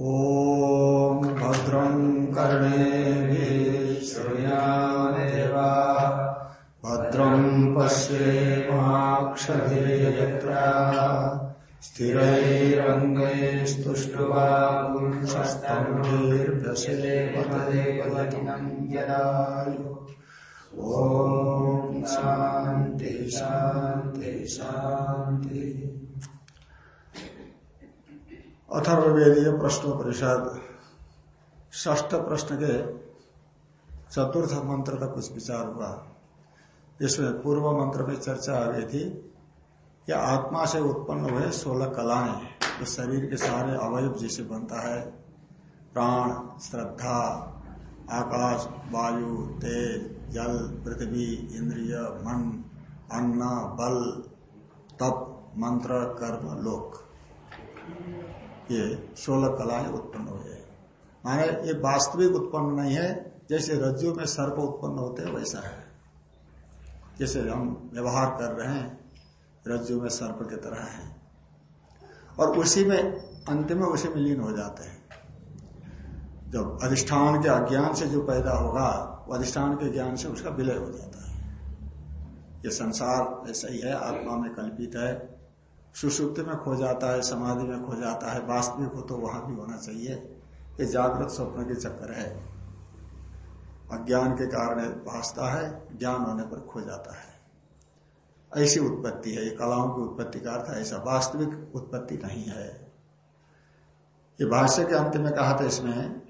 ॐ भद्रं कर्णे श्रृयादेवा भद्रं पश्येमाक्षभिर्यत्रा स्थिरैरङ्गैस्तुष्टुवांशस्तम्भिर्दशेवदेवतिनं यदायु। ॐ शान्ति शान्ति शान्ति। अथर्ववेदीय प्रश्न परिषद ष्ठ प्रश्न के चतुर्थ मंत्र का कुछ विचार हुआ। इसमें पूर्व मंत्र में चर्चा आ गई थी कि आत्मा से उत्पन्न हुए सोलह कलाएँ, जो तो शरीर के सारे अवयव जिसे बनता है, प्राण, श्रद्धा, आकाश, वायु तेज जल, पृथ्वी, इंद्रिय, मन, अन्न, बल, तप, मंत्र, कर्म, लोक। ये सोलह कलाएँ उत्पन्न हुए माने ये वास्तविक उत्पन्न नहीं है, जैसे रज्जु में सर्प उत्पन्न होते हैं, वैसा है। जैसे हम व्यवहार कर रहे हैं रज्जु में सर्प की तरह है। और उसी में, अंत में उसी में लीन हो जाते हैं। जब अधिष्ठान के अज्ञान से जो पैदा होगा, वो अधिष्ठान के ज्ञान से उसका विलय हो जाता है। ये संसार ऐसा ही है, आत्मा में कल्पित है। सुसुप्ति में खो जाता है, समाधि में खो जाता है, वास्तविक हो तो वहाँ भी होना चाहिए। ये जागृत स्वप्न के चक्कर है। अज्ञान के कारण भासता है, ज्ञान होने पर खो जाता है। ऐसी उत्पत्ति है, ये कलाओं की उत्पत्ति का अर्थ ऐसा वास्तविक उत्पत्ति नहीं है। ये भाष्य के अंत में कहा था इसमें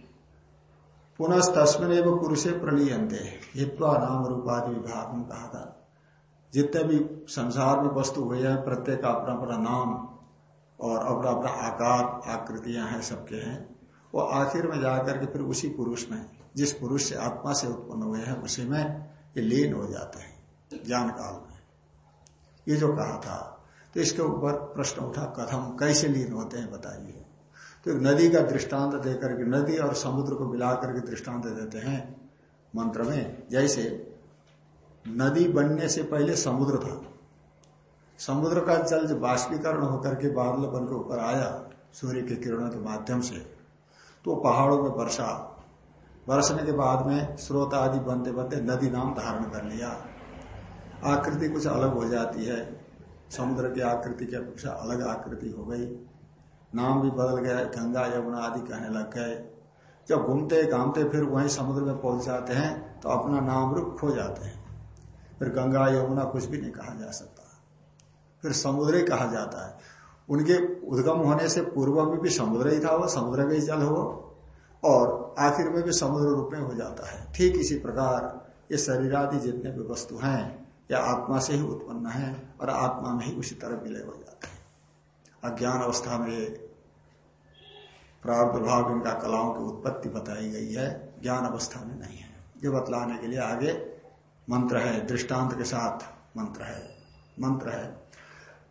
पुनः तस्मिन एवं पुरुषे प्रलीयंते हित्वा नाम रूपादि विभाग में कहा था। जितने भी संसार में वस्तु हुए हैं, प्रत्येक का अपना अपना नाम और अपना अपना आकार, आकृतियाँ हैं, सबके हैं। वो आखिर में जाकर के फिर उसी पुरुष में, जिस पुरुष से आत्मा से उत्पन्न हुए हैं, उसी में ये लीन हो जाते हैं, ज्ञान काल में। ये जो कहा था तो इसके ऊपर प्रश्न उठा, कथम कैसे लीन होते हैं, बताइए। तो एक नदी का दृष्टांत देकर के, नदी और समुद्र को मिला करके दृष्टांत देते हैं, मंत्र में, जैसे नदी बनने से पहले समुद्र था। समुद्र का जल जब बाष्पीकरण होकर के बादल बन के ऊपर आया, सूर्य के किरणों के माध्यम से तो पहाड़ों में वर्षा बरसने के बाद में स्रोत आदि बनते बनते नदी नाम धारण कर लिया। आकृति कुछ अलग हो जाती है। समुद्र की आकृति की अपेक्षा अलग आकृति हो गई। नाम भी बदल गया, गंगा, यमुना आदि कहने लग गए। जब घूमते घामते फिर वहीं समुद्र में पहुँच जाते हैं तो अपना नाम रूप खो जाते हैं। फिर गंगा यमुना कुछ भी नहीं कहा जा सकता। फिर समुद्र ही कहा जाता है। उनके उद्गम होने से पूर्व में भी समुद्र ही था वो, समुद्र का ही जल हो और आखिर में भी समुद्र रूप में हो जाता है। ठीक इसी प्रकार ये शरीर आदि जितने भी वस्तु हैं, या आत्मा से ही उत्पन्न है और आत्मा में ही उसी तरह विलय हो जाते हैं। अज्ञान अवस्था में प्रार्थ भाव इनका कलाओं की उत्पत्ति बताई गई है। ज्ञान अवस्था में नहीं है। ये बतलाने के लिए आगे मंत्र है दृष्टांत के साथ मंत्र है मंत्र है।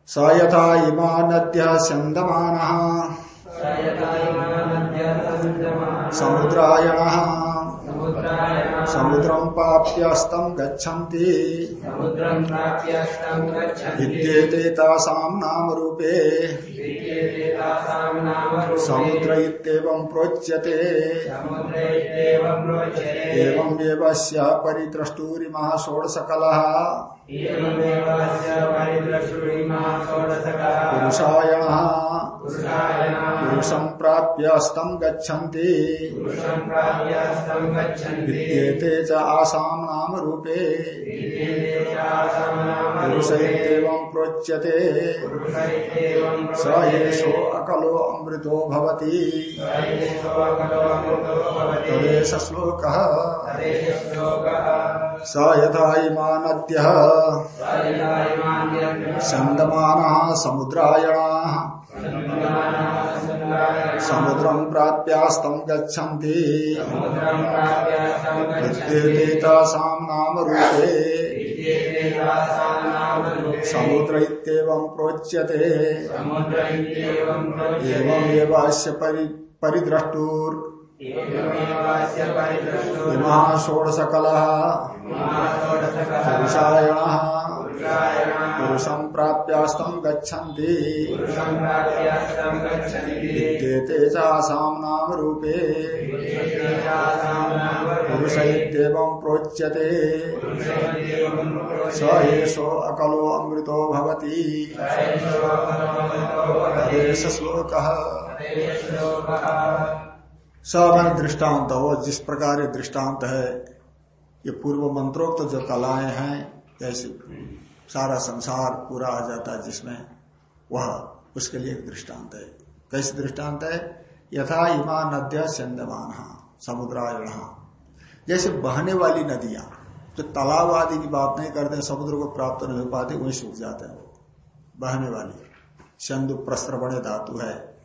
स यथा इमा नद्य चंदमान समुद्रायण समुद्रम पाप्यस्तम गच्छन्ति। विद्येते तासां नाम रूपे समुद्र इत्येवं प्रोच्यते। एवं एवस्य परिद्रष्टुरिमः षोडशकलः पुरुषायणः पुरुषं प्राप्यस्तं गच्छन्ति। विद्येते च आसां नाम रूपे। पुरुष इत्येवं प्रोच्यते। स एषो अकलो अमृतो भवति। तदेश श्लोकः। स यथा इमा नद्यः चन्दमानः समुद्रायणाः। समुद्रं प्राप्यास्तं गच्छन्ति। नाम रूपे। समुद्र इत्येवं प्रोच्यते। एवमेवास्य परिद्रष्टुर्। इमः षोडशकलः। पुरुषायणः पुरुषं प्राप्यास्तं गच्छन्ति। विद्येते चासां नाम रूपे पुरुष इत्येवं प्रोच्यते। स एषो अकलो अमृतो भवति। तदेश श्लोकः स दृष्टांत हो जिस प्रकार ये दृष्टांत है ये पूर्व मंत्रोक्त जो कलाएँ हैं जैसे सारा संसार पूरा आ जाता है जिसमें वह उसके लिए एक दृष्टांत है। कैसे दृष्टांत है? यथा इमा नद्य चंदमान समुद्रायण जैसे बहने वाली नदियाँ, जो तालाब आदि की बात नहीं करते, समुद्र को प्राप्त नहीं हो पाते, वही सूख जाते हैं वो। बहने वाली, चंदु प्रस्त्रवण धातु है।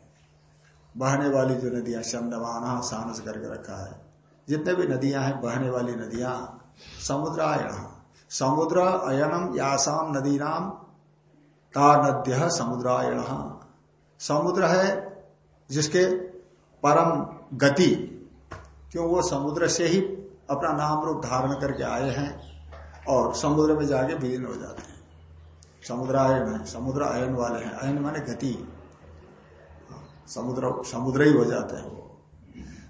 बहने वाली जो नदियाँ चंदमान सानस करके रखा है। जितने भी नदियाँ हैं, बहने वाली नदियाँ समुद्रायण समुद्र अयनम यासाम नदी नाम ता नद्य समुद्रायण। समुद्र है जिसके परम गति, क्यों वो समुद्र से ही अपना नाम रूप धारण करके आए हैं और समुद्र में जाके विलीन हो जाते हैं। समुद्रायन है, समुद्र अयन वाले हैं। अयन माने गति। समुद्र समुद्र ही हो जाते हैं वो।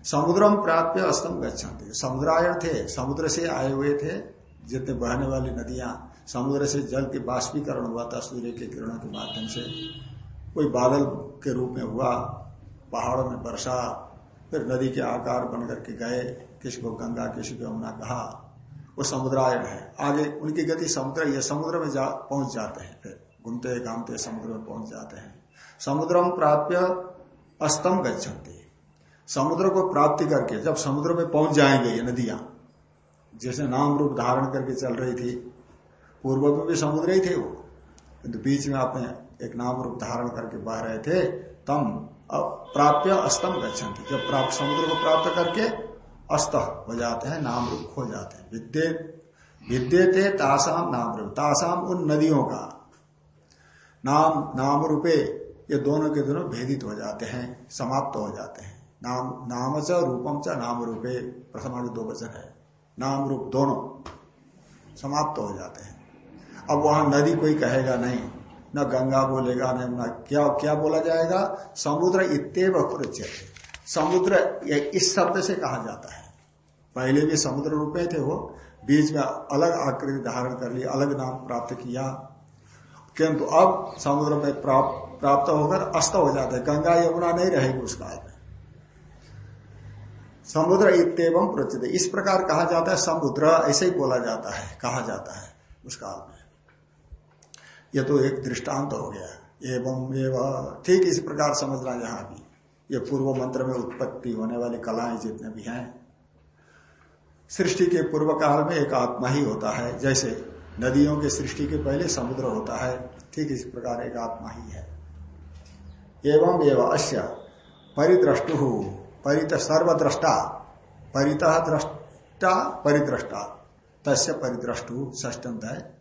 समुद्रम प्राप्य अस्तम गच्छन्ति। समुद्रायण थे, समुद्र से आए हुए थे। जितने बहने वाली नदियाँ समुद्र से जल के बाष्पीकरण हुआ था, सूर्य के किरणों के माध्यम से। कोई बादल के रूप में हुआ, पहाड़ों में वर्षा फिर नदी के आकार बन करके गए, किसी को गंगा, किसी को यमुना कहा, वो समुद्रायण है। आगे उनकी गति समुद्र, ये समुद्र में जा, पहुँच जाते हैं फिर, घूमते, घामते समुद्र में पहुँच जाते हैं। समुद्रम प्राप्य अस्तम गच्छन्ति। समुद्र को प्राप्ति करके जब समुद्र में पहुँच जाएँगे ये नदियाँ जैसे नाम रूप धारण करके चल रही थी पूर्व में भी समुद्र ही थे वो। किंतु तो बीच में आपने एक नाम रूप धारण करके बह रहे थे, तम प्राप्य अस्तम गच्छन जब प्राप्त समुद्र को प्राप्त करके अस्त हो जाते हैं, नाम रूप खो जाते हैं। विद्य विद्य थे तासाम नाम रूप। तासाम उन नदियों का नाम नाम रूपे ये दोनों के दोनों भेदित हो जाते हैं, समाप्त हो जाते हैं। नाम नाम च रूपम च नाम रूपे। प्रथमा दो वचन है। नाम रूप दोनों समाप्त हो जाते हैं। अब वहाँ नदी कोई कहेगा नहीं, न गंगा बोलेगा नहीं न क्या क्या बोला जाएगा? समुद्र इतव समुद्र इस शब्द से कहा जाता है। पहले भी समुद्र रूप में थे वो, बीच में अलग आकृति धारण कर लिया अलग नाम प्राप्त किया। किंतु अब समुद्र में प्राप्त प्राप्त होकर अस्त हो जाता है। गंगा यमुना नहीं रहेगी उस काल में। समुद्र इतम प्रचित इस प्रकार कहा जाता है समुद्र, ऐसे ही बोला जाता है, कहा जाता है उस काल में। यह तो एक दृष्टांत हो गया। एवं एवं, ठीक इस प्रकार समझना यहाँ भी। ये पूर्व मंत्र में उत्पत्ति होने वाली कलाएँ जितने भी हैं, सृष्टि के पूर्व काल में एक आत्मा ही होता है। जैसे नदियों के सृष्टि के पहले समुद्र होता है, ठीक इस प्रकार एक आत्मा ही है। एवं एवं अश्य परिद्रष्टु। परित सर्वद्रष्टा। परित दृष्टा परिद्रष्टा। तस्य परिद्रष्टु ष्टंत है।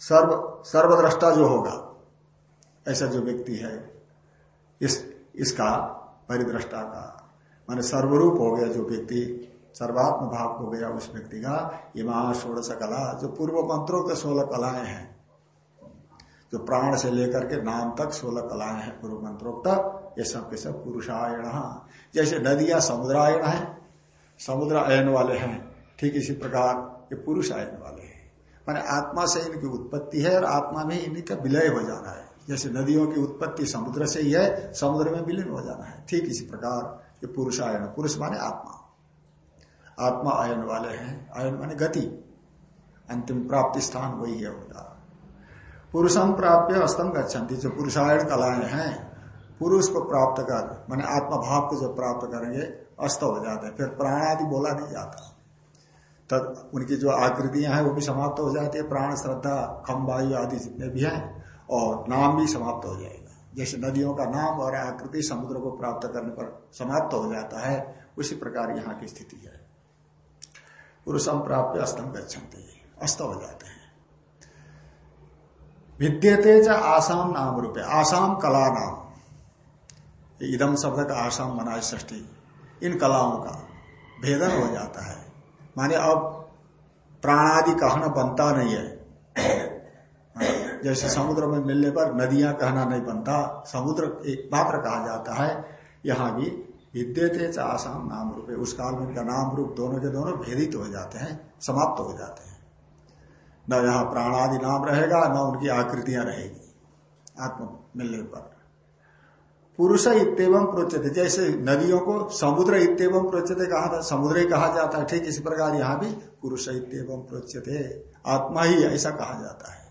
सर्व, सर्वद्रष्टा जो होगा, ऐसा जो व्यक्ति है, इस, इसका परिद्रष्टा का, माने सर्वरूप हो गया जो व्यक्ति सर्वात्म भाव हो गया उस व्यक्ति का इमा षोड़श कला, जो पूर्व मंत्रों के सोलह कलाएँ हैं, जो प्राण से लेकर के नाम तक सोलह कलाएँ हैं पूर्व मंत्रोक्त, ये सब के सब पुरुषायण जैसे नदियाँ समुद्रायण है समुद्र आयन वाले हैं, ठीक इसी प्रकार ये पुरुष आयन वाले हैं। माने आत्मा से इनकी उत्पत्ति है और आत्मा में इनका विलय हो जाना है। जैसे नदियों की उत्पत्ति समुद्र से ही है, समुद्र में विलीन हो जाना है। ठीक इसी प्रकार ये पुरुष आयन पुरुष माने आत्मा। आत्मा आयन वाले हैं, आयन माने गति। अंतिम प्राप्ति स्थान वही है उनका। पुरुषम प्राप्य अस्तम गच्छन्ति, जो पुरुषायन कलाएँ हैं पुरुष को प्राप्त कर, मैंने आत्मा भाव को जो प्राप्त करेंगे, अस्त हो जाते हैं। फिर प्राण आदि बोला नहीं जाता। तब उनकी जो आकृतियाँ हैं, वो भी समाप्त हो जाती है। प्राण, श्रद्धा, खम, वायु आदि जितने भी हैं, और नाम भी समाप्त हो जाएगा। जैसे नदियों का नाम और आकृति समुद्र को प्राप्त करने पर समाप्त हो जाता है, उसी प्रकार यहाँ की स्थिति है। पुरुषम प्राप्त अस्तम गच्छन्ति। अस्त हो जाते हैं। विद्यते च आसाम नाम रूपे। आसाम कला नाम। इदम शब्द का आसाम मना ष्ठी इन कलाओं का भेदन हो जाता है। माने अब प्राणादि कहना बनता नहीं है। जैसे समुद्र में मिलने पर नदियाँ कहना नहीं बनता, समुद्र एक मात्र कहा जाता है। यहाँ भी विद्यते आसाम नाम रूप उस काल में इनका नाम रूप दोनों के दोनों भेदित हो जाते हैं, समाप्त हो जाते हैं। न यहाँ प्राणादि नाम रहेगा, न उनकी आकृतियाँ रहेगी आत्म मिलने पर। पुरुष इतम प्रोचते जैसे नदियों को समुद्र इतम प्रोचते कहा था, समुद्र ही कहा जाता है, ठीक इसी प्रकार यहाँ भी पुरुष इतम प्रोचते आत्मा ही ऐसा कहा जाता है।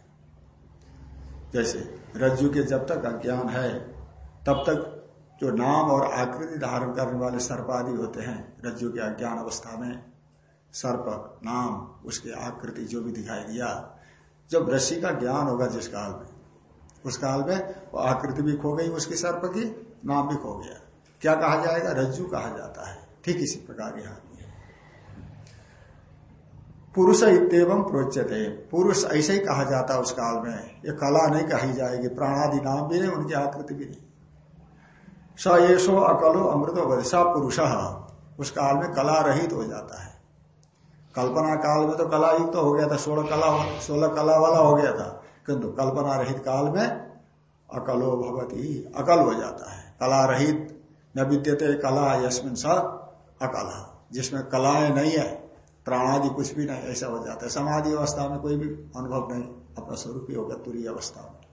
जैसे रज्जु के जब तक अज्ञान है, तब तक जो नाम और आकृति धारण करने वाले सर्प आदि होते हैं, रज्जु के अज्ञान अवस्था में, सर्प, नाम, उसकी आकृति जो भी दिखाई दिया, जब रस्सी का ज्ञान होगा जिस काल में उस काल में, वो आकृति भी खो गई उसकी सर्प की, नाम भी खो गया। क्या कहा जाएगा? रज्जु कहा जाता है। ठीक इसी प्रकार यहाँ पुरुष इतम प्रोच्यते। पुरुष ऐसे ही कहा जाता उस काल में। ये कला नहीं कही जाएगी। प्राणादि नाम भी नहीं, उनकी आकृति भी नहीं। स येषो अकलो अमृतो स पुरुष। उस काल में कला रहित हो जाता है। कल्पना काल में तो कला युक्त तो हो गया था, सोलह कला सोलह कला वाला हो गया था। किंतु कल्पना रहित काल में अकलो भगवती अकल हो जाता है। कला रहित न विद्यते कला यशमिन स अकल। जिसमें कलाएँ नहीं है, प्राणादि कुछ भी नहीं, ऐसा हो जाता है। समाधि अवस्था में कोई भी अनुभव नहीं, अपना स्वरूप ही होगा तुरी अवस्था में।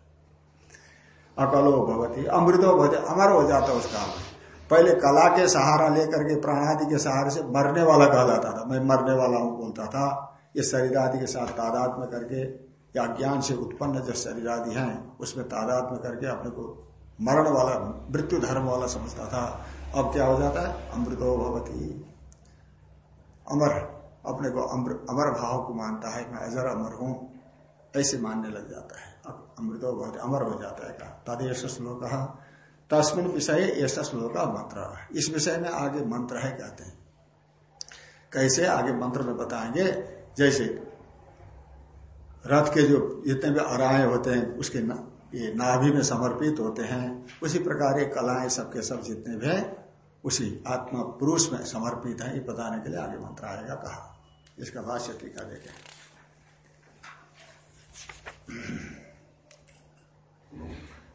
अकलो भगवती अमृतो भवती, अमर हो जाता है उस काल में। पहले कला के सहारा लेकर के प्राणादि के सहारे से मरने वाला कहलाता था। मैं मरने वाला हूँ बोलता था। ये शरीर आदि के साथ तादाद में करके या ज्ञान से उत्पन्न जो शरीर आदि है, उसमें तादाद में करके अपने को मरण वाला, मृत्यु धर्म वाला समझता था। अब क्या हो जाता है? अमृतो भवती। अमर, अपने को अमर अमर भाव को मानता है मैं अजर अमर हूँ, ऐसे मानने लग जाता है। अब अमृतो बहुत अमर हो जाता है कहा तदेश श्लोक। तस्मिन विषय ऐसा श्लोक मंत्र इस विषय में आगे मंत्र है, कहते हैं। कैसे? आगे मंत्र में बताएँगे। जैसे रथ के जो जितने भी अराए होते हैं उसके ना, ये नाभि में समर्पित होते हैं। उसी प्रकार ये कलाएँ सबके सब जितने भी हैं उसी आत्मा पुरुष में समर्पित है ये बताने के लिए आगे मंत्र आएगा कहा। इसका भाष्य टीका देखें।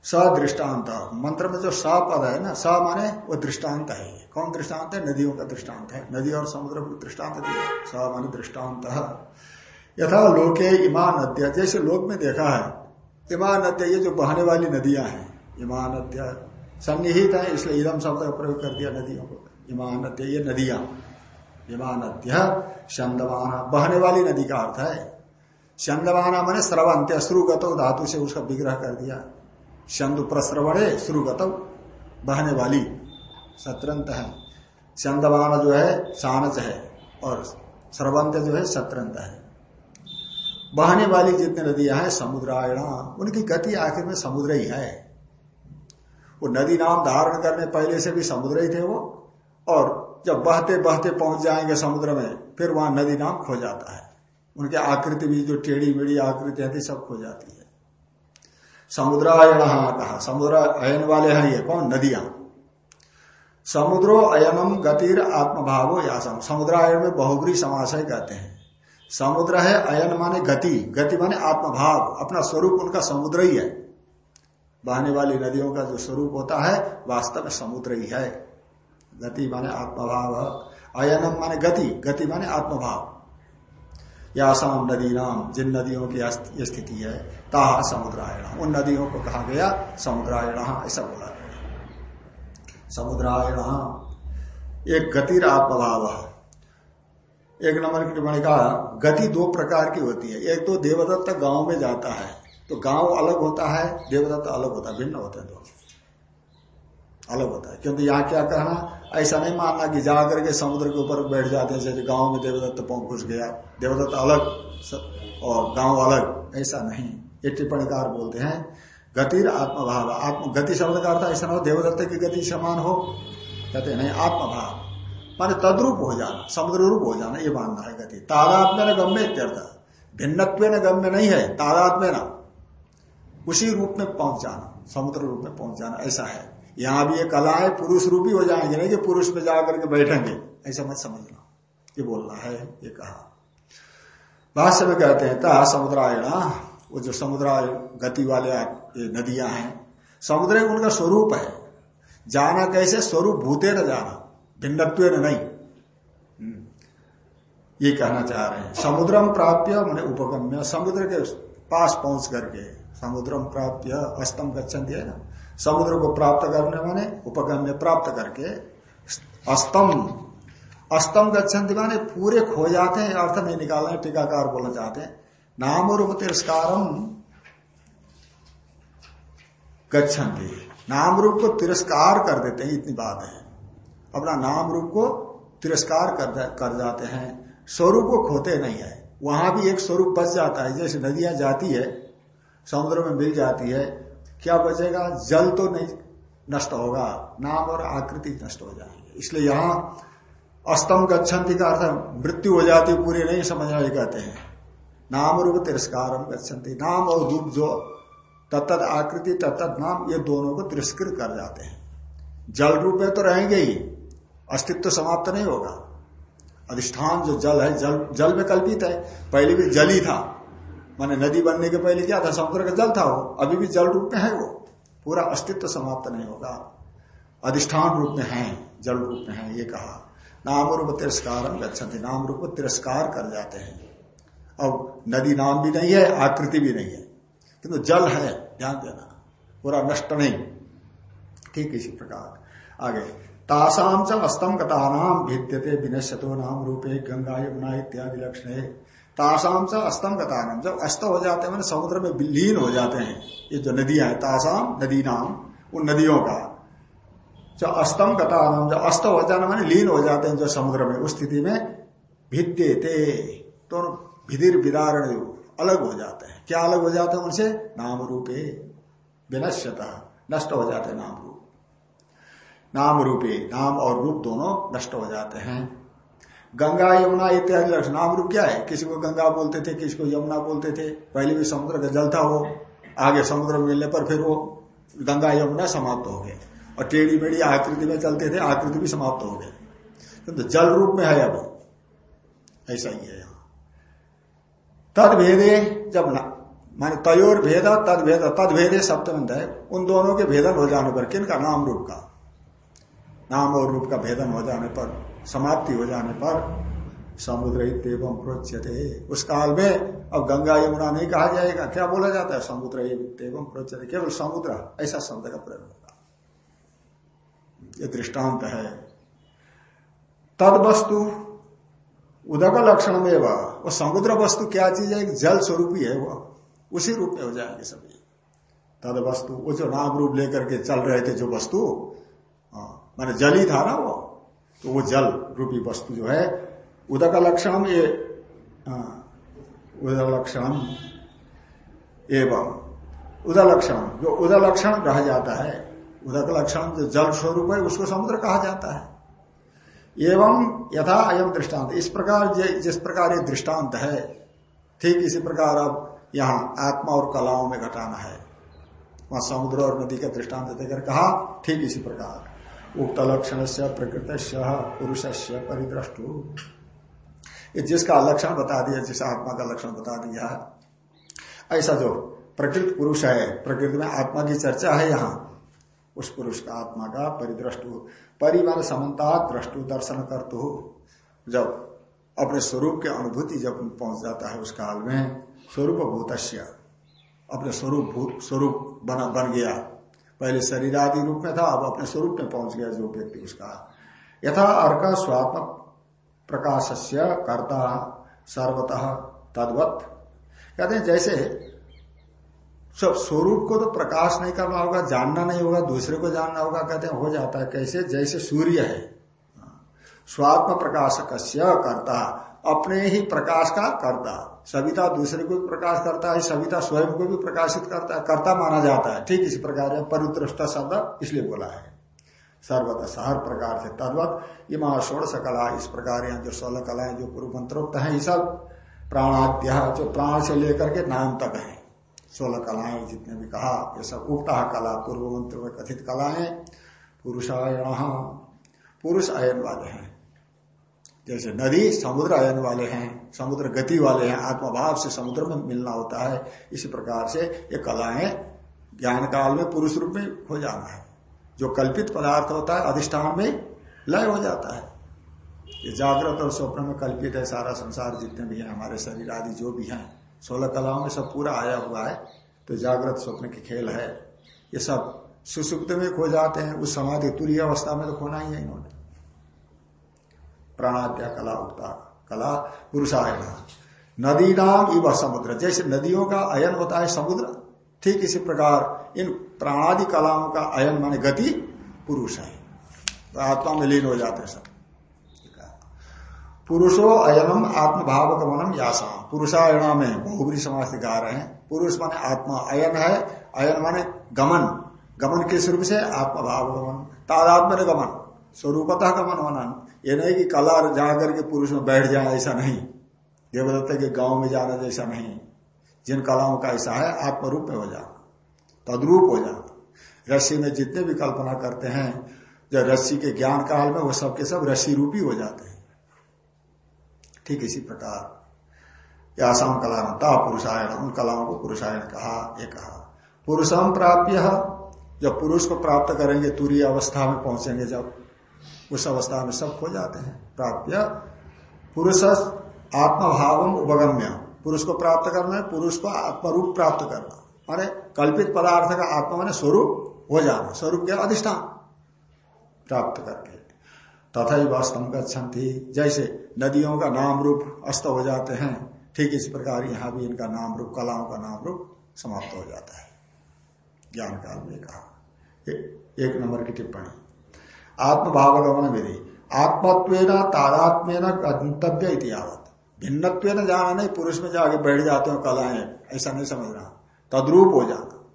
सदृष्टान्त मंत्र में जो स पद है ना स माने वो दृष्टांत है। कौन दृष्टांत है? नदियों का दृष्टांत है। नदी और समुद्र दृष्टांत दिया। स माने दृष्टांत। यथा लोके इमान नद्य जैसे लोक में देखा है इमान नद्य ये जो बहने वाली नदियाँ हैं इमान नद्य सन्निहित है, इसलिए इदम शब्द का प्रयोग कर दिया नदियों को। इमान ये नदियाँ हिमानद्य चंदवाना बहने वाली नदी का अर्थ है। चंदवाना मैंने श्रवंत श्रुगत धातु से उसका विग्रह कर दिया। चंदु प्रश्रवणे श्रुगत, बहने वाली शत्रंत है। चंदवाना जो है सानच है, और श्रवंत जो है शत्रंत है। बहने वाली जितनी नदियाँ हैं समुद्रायण उनकी गति आखिर में समुद्र ही है। वो नदी नाम धारण करने पहले से भी समुद्र ही थे वो, और जब बहते बहते पहुँच जाएँगे समुद्र में, फिर वहाँ नदी नाम खो जाता है। उनकी आकृति भी जो टेढ़ी मेढ़ी आकृति थी सब खो जाती है। समुद्रायण कहा समुद्र अयन वाले हैं ये कौन? नदियाँ। समुद्रो अयनम गतिर आत्मभावो या समुद्रायन में बहुग्री समाशय कहते हैं। समुद्र है, अयन माने गति गति माने आत्मभाव, अपना स्वरूप उनका समुद्र ही है। बहने वाली नदियों का जो स्वरूप होता है, वास्तव में समुद्र ही है। गति माने आत्मभाव अयनम माने गति गति माने आत्मभाव। या सम नदी नाम जिन नदियों की स्थिति है, ताहा समुद्रायण। उन नदियों को कहा गया समुद्रायण, ऐसा बोला समुद्रायण, एक गतिर आत्मभाव एक नंबर की टिप्पणी का गति दो प्रकार की होती है। एक तो देवदत्त गाँव में जाता है तो गाँव अलग होता है, देवदत्त अलग होता है, भिन्न होते हैं दोनों अलग होता है। क्योंकि यहाँ क्या कहना, ऐसा नहीं मानना कि जाकर के समुद्र के ऊपर बैठ जाते हैं, जैसे गाँव में देवदत्त पहुँच घुस गया, देवदत्त अलग और गाँव अलग, ऐसा नहीं। ये टिप्पणीकार बोलते हैं, गतिर आत्मभाव। आत्म, गति शब्द का अर्थ ऐसा ना हो, देवदत्त की गति समान हो, कहते नहीं, आत्मभाव। माने तद्रूप हो जाना समुद्र रूप हो जाना, ये मानना है गति। तादात्म्य न गम्य इत्यर्थ भिन्नत्व न गम्य नहीं है, तादात्म्य न। उसी रूप में पहुँच जाना, समुद्र रूप में पहुँच जाना, ऐसा है। यहाँ भी ये कला है, पुरुष रूपी हो जाएँगे नहीं कि पुरुष में जाकर के बैठेंगे। ऐसा मत समझना। ये बोलना है, ये कहा। भाष्य में कहते हैं ता समुद्रायण, वो जो समुद्राय गति वाले ये नदियाँ हैं, समुद्र उनका स्वरूप है। जाना कैसे? स्वरूप भूते न जाना। भिन्नत्व नहीं। हम्म। ये कहना चाह रहे हैं। समुद्रम प्राप्य, मैंने उपगम्य। समुद्र के पास पहुँच करके समुद्रम प्राप्य, अस्तम गच्छन्ति, है ना? समुद्र को प्राप्त करने माने उपगम्य प्राप्त करके अस्तम। अस्तम गच्छन्ति माने पूरे खो जाते हैं, अर्थ नहीं निकालना टीकाकार बोलना चाहते हैं। नाम रूप तिरस्कारम गच्छन्ति। नाम रूप को तिरस्कार कर देते हैं, इतनी बात है। अपना नाम रूप को तिरस्कार कर, कर जाते हैं। स्वरूप को खोते नहीं है। वहाँ भी एक स्वरूप बच जाता है। जैसे नदियाँ जाती है समुद्र में मिल जाती है क्या बचेगा? जल तो नहीं नष्ट होगा। नाम और आकृति नष्ट हो जाएँगे। इसलिए यहाँ अस्तम गच्छन्ति का अर्थ मृत्यु हो जाती पूरी नहीं समझ आए कहते हैं। नाम रूप तिरस्कार गच्छन्ति। नाम और रूप जो तत्त आकृति तत्त नाम ये दोनों को तिरस्कृत कर जाते हैं। जल रूप में तो रहेंगे ही। अस्तित्व समाप्त नहीं होगा। अधिष्ठान जो जल है, जल जल में कल्पित है, पहले भी जल ही था। माने नदी बनने के पहले क्या था? समुद्र का जल था वो। अभी भी जल रूप में है वो। पूरा अस्तित्व समाप्त नहीं होगा। अधिष्ठान रूप में है, जल रूप में है, ये कहा। नाम रूप तिरस्कार नाम रूप तिरस्कार कर जाते हैं। अब नदी नाम भी नहीं है, आकृति भी नहीं है। किंतु जल है, ध्यान देना। पूरा नष्ट नहीं। ठीक इसी प्रकार। आगे। तासाम च कथा नाम भिद्यते विनश्यतो नाम रूपे गंगा, यमुना इत्यादि लक्षण। है तासाम च अस्तम कथा नाम जब अस्त हो जाते हैं मैंने समुद्र में विलीन हो जाते हैं। ये जो नदियाँ हैं तासाम नदी नाम, उन नदियों का। जो अस्तम कथा नाम जो अस्त हो जाना मैंने लीन हो जाते हैं जो समुद्र में। उस स्थिति में भिद्य भिद्यते तो विधिर विदारण अलग हो जाते हैं। क्या अलग हो जाते हैं उनसे? नाम रूपे, विनश्यता। नष्ट हो जाते नाम नाम रूपे, नाम और रूप दोनों नष्ट हो जाते हैं। गंगा, यमुना इत्यादि लक्ष्य नाम रूप क्या है? किसी को गंगा बोलते थे, किसी को यमुना बोलते थे। पहले भी समुद्र का जल था वो। आगे समुद्र मिलने पर फिर वो गंगा, यमुना समाप्त हो गए। और टेढ़ी मेढ़ी आकृति में चलते थे, आकृति भी समाप्त हो गए तो जल रूप में है अभी। ऐसा ही है यहाँ। तद भेदे जब ना माने तयोर भेद तद भेद तद भेदे सप्तम है। उन दोनों के भेदन हो जाने पर किन का नाम रूप का। नाम और रूप का भेदन हो जाने पर, समाप्ति हो जाने पर समुद्र एवं प्रोच्यते। उस काल में अब गंगा यमुना नहीं कहा जाएगा। क्या बोला जाता है? समुद्र एवं प्रोच्यते। केवल समुद्र, ऐसा शब्द का प्रयोग होगा ये दृष्टांत है। तद वस्तु उदक लक्षण में वो समुद्र वस्तु क्या चीज़ है? जल स्वरूप ही है वो। उसी रूप में हो जाएँगे सभी। तद वस्तु वो जो नाम रूप लेकर के चल रहे थे जो वस्तु माने जल ही था ना वो तो वो जल रूपी वस्तु जो है, उदक लक्षण ये उदक लक्षण एवं उदलक्षण जो उदलक्षण कहा जाता है, उदक लक्षण जो जल स्वरूप है, उसको समुद्र कहा जाता है। एवं यथा अयम दृष्टांत इस प्रकार जिस प्रकार ये दृष्टांत है, ठीक इसी प्रकार अब यहाँ आत्मा और कलाओं में घटाना है। वहाँ समुद्र और नदी का दृष्टांत देकर कहा, ठीक इसी प्रकार। उक्त लक्षण से प्रकृत पुरुष से परिद्रष्टु ये जिसका लक्षण बता दिया, जिस आत्मा का लक्षण बता दिया ऐसा जो प्रकृत पुरुष है, प्रकृति में आत्मा की चर्चा है यहाँ, उस पुरुष का आत्मा का परिद्रष्टु परिवार समन्ता दृष्टु, दर्शन कर तो जब अपने स्वरूप के अनुभूति जब पहुँच जाता है उस काल में, स्वरूप भूत अपने स्वरूप भूत स्वरूप बना, बन गया। पहले शरीर आदि रूप में था, अब अपने स्वरूप में पहुँच गया जो व्यक्ति उसका। यथा अर्क स्वात्म प्रकाश से कर्ता सर्वतः तद्वत। कहते हैं, जैसे सब स्वरूप को तो प्रकाश नहीं करना होगा, जानना नहीं होगा, दूसरे को जानना होगा, कहते हैं, हो जाता है कैसे? जैसे सूर्य है। स्वात्म प्रकाशक करता, अपने ही प्रकाश का करता। सविता दूसरे को भी प्रकाश करता है, सविता स्वयं को भी प्रकाशित करता है, कर्ता माना जाता है। ठीक इसी प्रकार है परिदृष्टा शब्द इसलिए बोला है। सर्वत हर प्रकार से तद्वत ये षोड़श कला इस प्रकार यहाँ जो सोलह कलाएँ, जो पूर्व मंत्रोक्त है, ये सब प्राणाद्य, जो प्राण से लेकर के नाम तक है। सोलह कलाएँ जितने भी कहा, ये सब उक्ता कला, पूर्व मंत्र में कथित कलाएँ, पुरुषायण, पुरुष आयन वाले हैं। जैसे नदी समुद्र आयन वाले हैं, समुद्र गति वाले हैं, आत्मभाव से समुद्र में मिलना होता है। इसी प्रकार से ये कलाएँ ज्ञान काल में पुरुष रूप में हो जाना है। जो कल्पित पदार्थ होता है, अधिष्ठान में लय हो जाता है। ये जागृत और स्वप्न में कल्पित है सारा संसार जितने भी हैं, हमारे शरीर आदि जो भी हैं, सोलह कलाओं में सब पूरा आया हुआ है तो जागृत स्वप्न की खेल है। ये सब सुसुप्त में खो जाते हैं, उस समाधि तुरीय अवस्था में तो खोना ही है इन्होंने। प्राणाद्या कला उठता कला पुरुषायण। नदी नाम इव समुद्र। जैसे नदियों का अयन होता है समुद्र, ठीक इसी प्रकार इन प्राणादि कलाओं का अयन माने गति पुरुष है। तो आत्मा में लीन हो जाते हैं सब। पुरुषो अयनम आत्मभाव गमनम यासा। पुरुषायणा में बहुबरी समाज से गा रहे हैं। पुरुष माने आत्मा अयन है। अयन माने गमन। गमन किस रूप से? आत्मभाव गमन तादात्म गमन। स्वरूपतः मन होना ये नहीं कि कला जा करके पुरुष में बैठ जाए ऐसा नहीं। देवदत्त के गाँव में जाना जैसा नहीं। जिन कलाओं का ऐसा है, आत्मरूप में हो जाना। तद्रूप हो जाना। रस्सी में जितने भी कल्पना करते हैं जब रस्सी के ज्ञान काल में, वो सबके सब रस्सी रूपी हो जाते हैं। ठीक इसी प्रकार। आसाम कला ता पुरुषायण, उन कलाओं को पुरुषायण कहा, ये कहा। पुरुषम प्राप्य, जब पुरुष को प्राप्त करेंगे, तुरी अवस्था में पहुँचेंगे जब। उस अवस्था में सब खो जाते हैं। प्राप्य पुरुष आत्मभाव उपगम्य। पुरुष को प्राप्त करना है, पुरुष को आत्मरूप प्राप्त करना माने कल्पित पदार्थ का आत्मा माने स्वरूप हो जाना, स्वरूप के अधिष्ठान प्राप्त करके। तथा वास्तव गच्छन्ति। जैसे नदियों का नाम रूप अस्त हो जाते हैं, ठीक इस प्रकार यहाँ भी इनका नाम रूप कलाओं का नाम रूप समाप्त हो जाता है। ज्ञान काल में कहा। एक नंबर की टिप्पणी। आत्मभाव गमन विधि आत्मत्व तादात्म्य गंतव्य इतिहावत भिन्नत्व न जाना नहीं पुरुष में जाके बैठ जाते हो, कलाएँ, ऐसा नहीं समझना। तद्रूप हो जाना।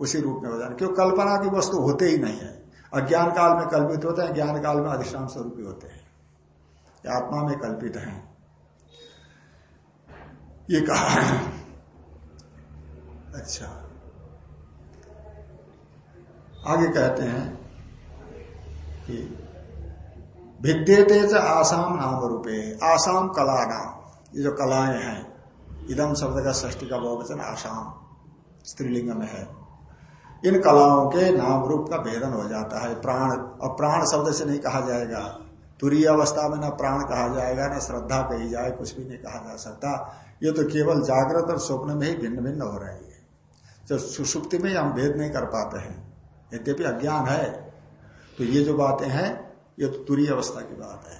उसी रूप में हो जाना। क्यों? कल्पना की वस्तु होते ही नहीं है। अज्ञान काल में कल्पित होते हैं, ज्ञान काल में अधिष्ठान स्वरूप होते हैं। आत्मा में कल्पित हैं। ये कहा अच्छा। आगे कहते हैं भिद्यते आसाम नाम रूपे, आसाम कला नाम ये जो कलाएँ हैं इदम शब्द का ष्टी का बहुवचन आसाम स्त्रीलिंग में है। इन कलाओं के नाम रूप का भेदन हो जाता है। प्राण, और प्राण शब्द से नहीं कहा जाएगा। तुरीय अवस्था में न प्राण कहा जाएगा, न श्रद्धा कही जाए, कुछ भी नहीं कहा जा सकता। ये तो केवल जागृत और स्वप्न में ही भिन्न भिन्न हो रही है। जब सुसुप्ति में हम भेद नहीं कर पाते हैं, यद्यपि अज्ञान है तो ये जो बातें हैं, ये तो तुरीय अवस्था की बात है।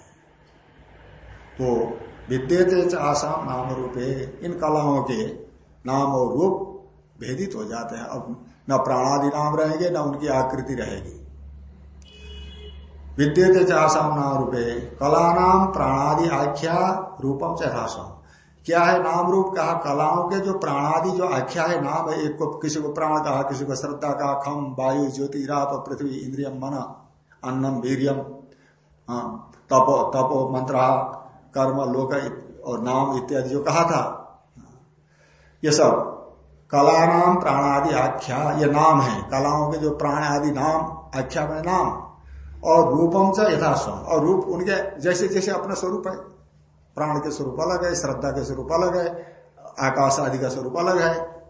तो विद्यते आसाम नाम रूपे, इन कलाओं के नाम और रूप भेदित हो जाते हैं। अब न प्राणादि नाम रहेंगे, न उनकी आकृति रहेगी। विद्युत चाशम नाम रूपे कला नाम प्राणादि आख्या रूपम चरासम क्या है नाम रूप? कहा कलाओं के जो प्राणादि, जो आख्या है नाम है एक को किसी को प्राण कहा, किसी को श्रद्धा कहा, खम, वायु, ज्योति, रात और पृथ्वी, इंद्रियम, मन। अन्नम, वीरियम तपो तपो, मंत्र, कर्म, लोक और नाम इत्यादि जो कहा था। ये सब कला नाम प्राणादि आख्या, ये नाम है। कलाओं के जो प्राण आदि नाम, आख्या में नाम, और रूपम च यथास्व और रूप उनके जैसे जैसे अपना स्वरूप है। प्राण के स्वरूप अलग है, श्रद्धा के स्वरूप अलग है, आकाश आदि का स्वरूप अलग है।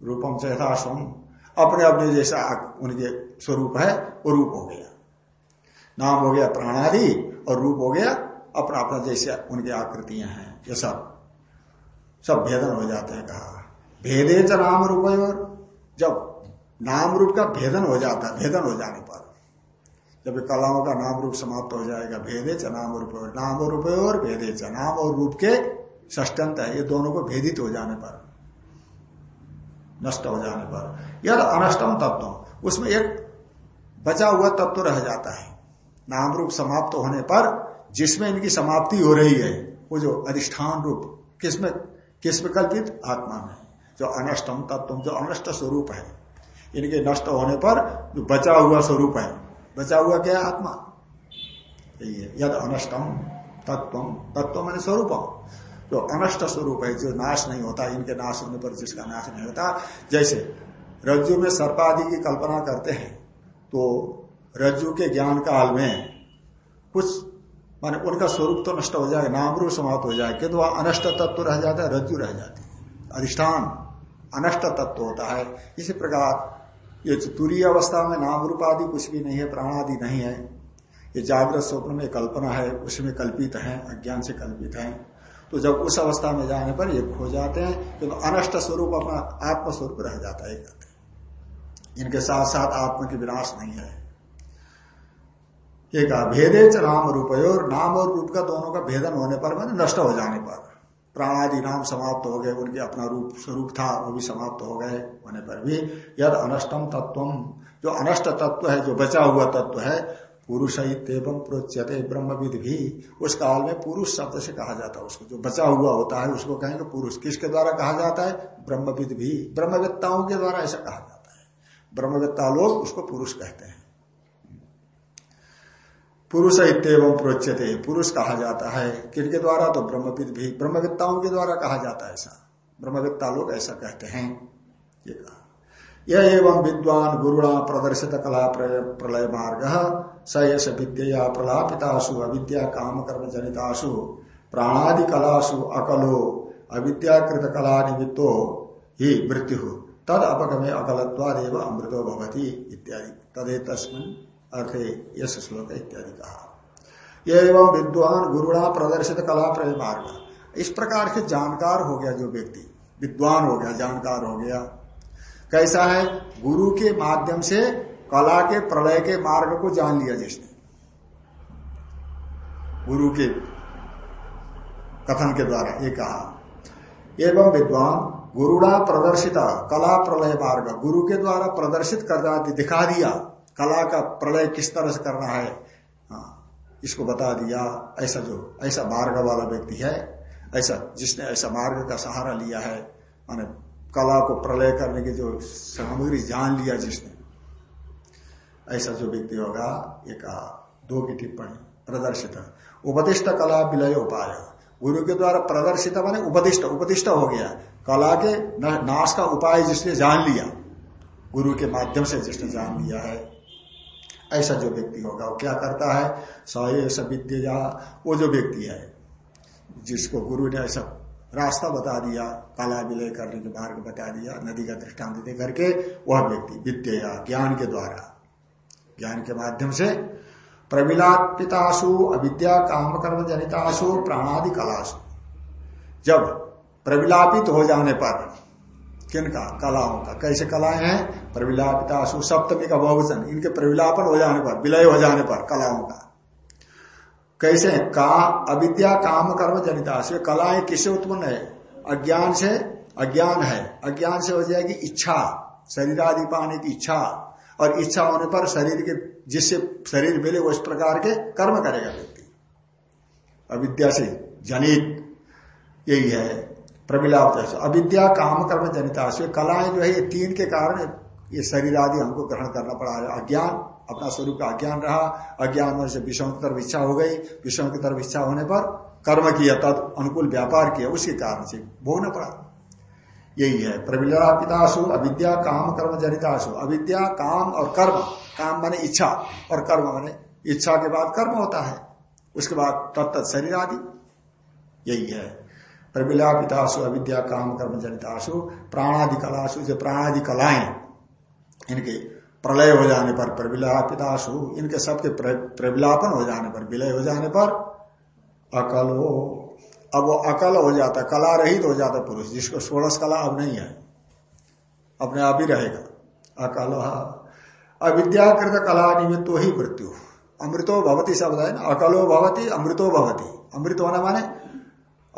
रूपम से यथास्वम अपने अपने जैसा उनके स्वरूप है, वो रूप हो गया। नाम हो गया प्राणादि और रूप हो गया अपना अपना जैसे उनकी आकृतियाँ हैं, ये सब। सब भेदन हो जाते हैं कहा। भेदे च नाम रूप और जब नाम रूप का भेदन हो जाता है भेदन हो जाने पर, जब कलाओं का नाम रूप समाप्त हो जाएगा, भेदे च नाम रूप और नाम रूप और भेदे च, नाम और रूप के ष्टंत है, ये दोनों को भेदित हो जाने पर, नष्ट हो जाने पर। यह अनष्टम तत्व, उसमें एक बचा हुआ तत्व रह जाता है। नाम रूप समाप्त होने पर जिसमें इनकी समाप्ति हो रही है, वो जो अधिष्ठान रूप, किसमें किसमें कल्पित आत्मा में? जो अनष्टम तत्व जो अनष्ट स्वरूप है। इनके नष्ट होने पर जो बचा हुआ स्वरूप है, बचा हुआ क्या आत्मा? यही है, यद अनष्टम तत्व तत्व मैंने स्वरूपम। जो अनष्ट स्वरूप है, जो नाश नहीं होता, इनके नाश होने पर जिसका नाश नहीं होता, जैसे रज्जु में सर्पादि की कल्पना करते हैं तो रज्जु के ज्ञान काल में कुछ, माने उनका स्वरूप तो नष्ट हो जाए नाम रूप समाप्त हो जाए, किंतु वह अनष्ट तत्व रह जाता है, रज्जु रह जाती है। अधिष्ठान, अनष्ट तत्व होता है। इसी प्रकार, ये तुरीय अवस्था में नाम रूप आदि कुछ भी नहीं है प्राण आदि नहीं है, ये जागृत स्वप्न में कल्पना है, उसमें कल्पित है, अज्ञान से कल्पित है। तो जब उस अवस्था में जाने पर ये खो जाते हैं तो अनष्ट स्वरूप अपना आत्मस्वरूप रह जाता है इनके साथ साथ आत्मा की विनाश नहीं है। एक भेदे च नाम रूप और नाम और रूप का दोनों का भेदन होने पर मैंने नष्ट हो जाने पर। प्राणादि नाम समाप्त हो गए, उनके अपना रूप, स्वरूप था, वो भी समाप्त हो गए होने पर भी। यद अनष्टम तत्व जो अनष्ट तत्व है, जो बचा हुआ तत्व है, पुरुष एवं प्रोच्यते, ब्रह्मविद भी। उस काल में पुरुष शब्द से कहा जाता है उसको। जो बचा हुआ होता है, उसको कहेंगे पुरुष। किसके द्वारा कहा जाता है? ब्रह्मविद भी। ब्रह्मविद्ताओं के द्वारा ऐसा कहा जाता है। ब्रह्मविद्ता लोग उसको पुरुष कहते हैं। पुरुष इतम प्रोच्यते। पुरुष कहा जाता है किनके द्वारा? तो ब्रह्मविद भी, ब्रह्मविद्ताओं के द्वारा कहा जाता है ऐसा। ब्रह्मविद्ता लोग ऐसा कहते हैं। यह एवं विद्वान गुरुणा प्रदर्शित कला प्रलय मार्ग। स यश विद्या प्रलापितासु, अविद्या काम कर्म जनितासु, प्राणादि कलासु अकलो, अविद्याकृत कला निमित्तो ही मृत्यु। तद अपगमे अकलत्वादेव अमृतो भवती इत्यादि। तदे तस्मिन अर्थे यश श्लोक इत्यादि कहा यह एवं विद्वान गुरुणा प्रदर्शित कला प्रलय मार्ग इस प्रकार से जानकार हो गया जो व्यक्ति। विद्वान हो गया, जानकार हो गया। कैसा है? गुरु के माध्यम से कला के प्रलय के मार्ग को जान लिया जिसने। गुरु के कथन के द्वारा ये कहा। एवं विद्वान गुरुड़ा प्रदर्शित कला प्रलय मार्ग। गुरु के द्वारा प्रदर्शित कर दिखा दिया। कला का प्रलय किस तरह से करना है? हाँ, इसको बता दिया। ऐसा जो ऐसा मार्ग वाला व्यक्ति है ऐसा जिसने ऐसा मार्ग का सहारा लिया है माने कला को प्रलय करने की जो सामग्री जान लिया जिसने ऐसा जो व्यक्ति होगा ये कहा दो की टिप्पणी प्रदर्शित उपदिष्ट कला विलय उपाय। गुरु के द्वारा प्रदर्शित माने उपदिष्ट उपदिष्ट हो गया। कला के नाश का उपाय जिसने जान लिया गुरु के माध्यम से जिसने जान लिया है ऐसा जो व्यक्ति होगा, वो क्या करता है? सहेश विद्या वो जो व्यक्ति है, जिसको गुरु ने ऐसा रास्ता बता दिया, काला विलय करने के मार्ग बता दिया, नदी का दृष्टांत दे करके, वह व्यक्ति विद्या ज्ञान के द्वारा, ज्ञान के माध्यम से प्रबिलापिताशु अविद्या काम कर्म जनिताशु प्राणादि कलाशु जब प्रबिलापित हो जाने पर किनका कलाओं का। कैसे कलाएँ हैं? प्रबिलापिताशु सप्तमी का बहुवचन। इनके प्रबिलापन हो जाने पर, विलय हो जाने पर कलाओं का। कैसे का, अविद्या, काम, कर्म, जनिता से कलाएँ किससे उत्पन्न है? अज्ञान से? अज्ञान है। अज्ञान से हो जाएगी इच्छा। शरीर आदि पाने की इच्छा। और इच्छा होने पर शरीर के, जिससे शरीर मिले, उस प्रकार के कर्म करेगा व्यक्ति। अविद्या से जनित। यही है। प्रमिलाप अविद्या, काम, कर्म, जनिता से कलाएँ जो है, ये तीन के कारण ये शरीर आदि हमको ग्रहण करना पड़ा। है अज्ञान, अपना स्वरूप का अज्ञान रहा। अज्ञान में से विषयों की तरफ़ इच्छा हो गई। विषयों की तरफ़ इच्छा होने पर कर्म किया, तद अनुकूल व्यापार किया उसके कारण से भोगना पड़ा। यही है। प्रबिला पिताशु अविद्या, काम, कर्म जनिताशु अविद्या, काम और कर्म। काम माने इच्छा और कर्म माने इच्छा के बाद कर्म होता है। उसके बाद तत्त शरीर आदि। यही है। प्रबिला पिताशु अविद्या काम कर्म जनिताशु प्राणादि कलाशु जो प्राणादि कलाएँ इनके प्रलय हो जाने पर प्रविलापिताशु इनके सबके प्रविलापन हो जाने पर, विलय हो जाने पर अकल। हो अब वो अकल हो जाता, कला रहित हो जाता पुरुष, जिसको षोड़श कला अब नहीं है। अपने आप ही रहेगा। अकल। अविद्याकृत कला निमित्त ही मृत्यु। अमृतो भवती शब्द है ना? अकलो भवती, अमृतो भवती। अमृत होना माने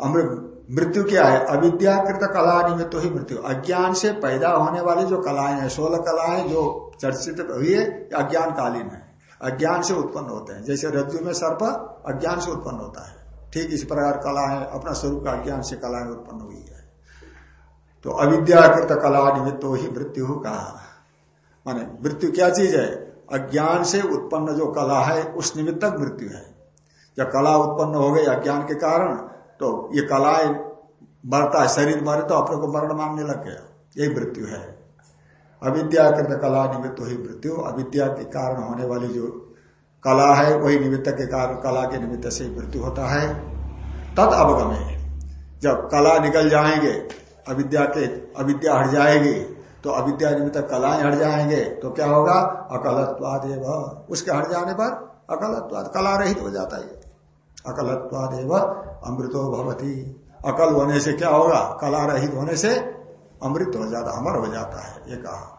अमृत मृत्यु क्या है? अविद्याकृत कला निमित्त तो ही मृत्यु। अज्ञान से पैदा होने वाली जो कलाएँ हैं सोलह कलाएँ जो चर्चित हुई है अज्ञान कालीन है। अज्ञान से उत्पन्न होते हैं। जैसे रज्जु में सर्प, अज्ञान से उत्पन्न होता है। ठीक इस प्रकार कला है, अपना स्वरूप का अज्ञान से कलाएँ उत्पन्न हुई है। तो अविद्याकृत कला निमित्त तो ही मृत्यु कहा माने मृत्यु क्या चीज़ है? अज्ञान से उत्पन्न जो कला है, उस निमित्त मृत्यु है। जब कला उत्पन्न हो गई अज्ञान के कारण तो ये कलाएँ मरता है, शरीर मरे तो अपने को मरण मानने लग गया। यही मृत्यु है। अविद्या अविद्याकृत कला निमित्त ही मृत्यु। अविद्या के कारण होने वाली जो कला है, वही निमित्त के कारण कला के निमित्त से मृत्यु होता है। तद अवगमे। जब कला निकल जाएँगे, अविद्या के, अविद्या हट जाएगी तो अविद्या निमित्त कलाएँ हट जाएँगे तो क्या होगा? अकलत्वादेव। उसके हट जाने पर अकलत्वाद, कला रहित हो जाता है। अकलत्वादेव अमृतो भवती। अकल होने से क्या होगा? कला रहित होने से अमृत हो जाता, अमर हो जाता है, ये कहा।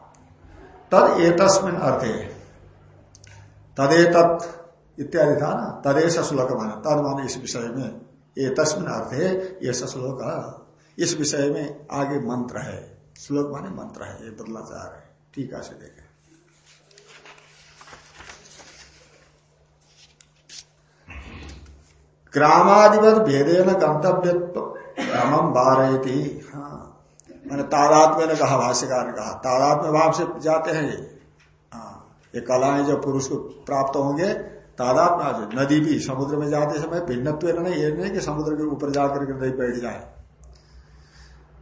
तद एतस्मिन अर्थे तदे तत् इत्यादि था ना? तदेश श्लोक माना, तद माने इस विषय में। ये तस्मिन अर्थे ये श्लोक। इस विषय में आगे मंत्र है। श्लोक माने मंत्र है, ये बदला जा रहा है। ठीक है देखें। ग्रामाधिपत भेदे न गंतव्य भ्रमम बारह हाँ। मैंने तादात्म्य ने कहा, भाष्यकार ने कहा, तादात्म्य भाव से जाते हैं ये। हाँ। ये कलाएँ जो पुरुष को प्राप्त होंगे, तादात्म्य नदी भी समुद्र में जाते समय भिन्नत्व नहीं ये नहीं कि समुद्र के ऊपर जाकर के नदी बैठ जाए।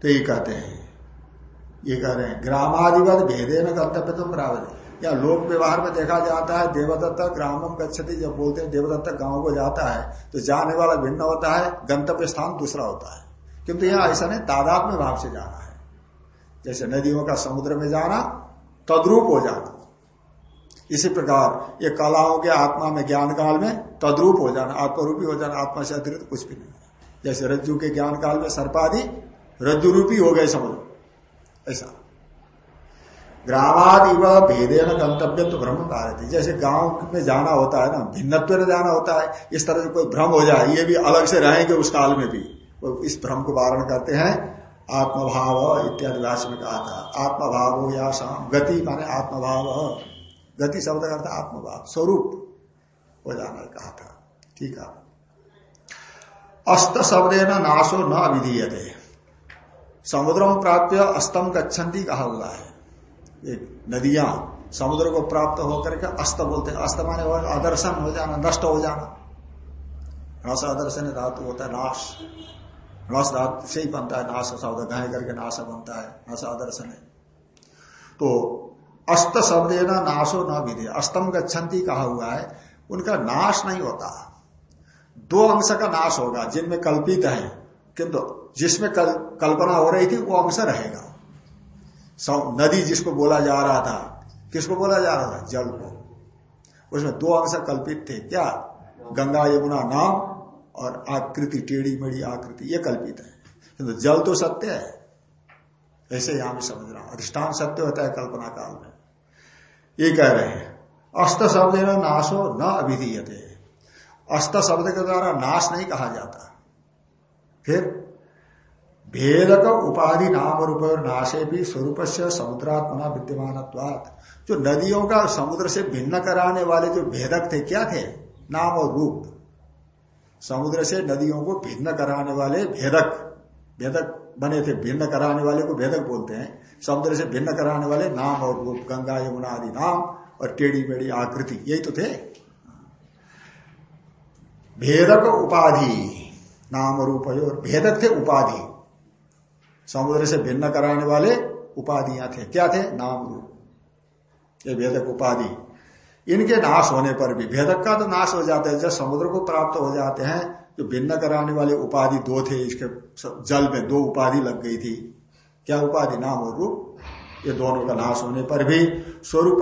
तो ये कहते हैं। ये कह रहे हैं ग्रामाधिपत भेदे न गंतव्य तुम या लोक व्यवहार में देखा जाता है, देवदत्त ग्रामम गच्छति जब बोलते हैं, देवदत्त गाँव को जाता है तो जाने वाला भिन्न होता है, गंतव्य स्थान दूसरा होता है। किंतु यहाँ ऐसा नहीं तादाद में भाव से जाना है। जैसे नदियों का समुद्र में जाना, तद्रूप हो जाना। इसी प्रकार, ये कलाओं के आत्मा में, ज्ञान काल में तद्रूप हो जाना, आत्मरूपी हो जाना, आत्मा से अतिरिक्त कुछ भी नहीं। जैसे रज्जु के ज्ञान काल में सर्पादि रज्जु रूपी हो गए समुद्र। ऐसा। ग्रामादि व भेदे न गंतव्य तो भ्रम भारती जैसे गाँव में जाना होता है ना, भिन्नत्व में जाना होता है, इस तरह से कोई भ्रम हो जाए, ये भी अलग से रहेंगे उस काल में भी। इस भ्रम को वारण करते हैं, आत्मभाव इत्यादि भाषा में कहा था। आत्मभाव हो या शाम गति माने आत्मभाव। गति शब्द का अर्थ आत्मभाव, स्वरूप हो जाना कहा था। ठीक है। अस्त शब्द नाशो न अविधीयते समुद्र प्राप्त अस्तम गच्छन्ति कहा हुआ है। नदियाँ समुद्र को प्राप्त होकर के अस्त बोलते हैं। अस्त माने आदर्शन हो जाना नष्ट हो जाना। रस अदर्शन धातु होता है नाश। रस धातु से ही बनता है नाश शब्द गाय करके नाश बनता है नश आदर्शन है। तो अस्त शब्द ना नाशो न विधे। अस्तम गच्छन्ति कहा हुआ है उनका नाश नहीं होता। दो अंश का नाश होगा जिनमें कल्पित है किंतु जिसमें कल, कल्पना हो रही थी वो अंश रहेगा। नदी जिसको बोला जा रहा था, किसको बोला जा रहा था? जल को। उसमें दो अंश कल्पित थे, क्या? गंगा यमुना नाम और आकृति, टेढ़ी मेढ़ी आकृति, ये कल्पित है। तो जल तो सत्य है। ऐसे यहाँ भी समझ रहा अधिष्ठान सत्य होता है कल्पना काल में। ये कह रहे हैं, अस्त शब्द नाशो न अभिधीयते। अस्त शब्द के द्वारा नाश नहीं कहा जाता। फिर भेदक उपाधि नाम रूप नाशे भी स्वरूप से समुद्रात्मना विद्यमान जो नदियों का समुद्र से भिन्न कराने वाले जो भेदक थे, क्या थे? नाम और रूप। समुद्र से नदियों को भिन्न कराने वाले भेदक। भेदक बने थे, भिन्न कराने वाले को भेदक बोलते हैं। समुद्र से भिन्न कराने वाले नाम और रूप, गंगा, यमुना आदि नाम और टेढ़ी मेढ़ी आकृति, यही तो थे। भेदक उपाधि, नाम रूप और भेदक थे उपाधि। समुद्र से भिन्न कराने वाले उपाधियाँ थे। क्या थे? नाम रूप। ये भेदक उपाधि। इनके नाश होने पर भी, भेदक का तो नाश हो जाता है, जब समुद्र को प्राप्त हो जाते हैं जो भिन्न कराने वाले उपाधि दो थे, इसके जल में दो उपाधि लग गई थी। क्या उपाधि? नाम और रूप। ये दोनों का नाश होने पर भी स्वरूप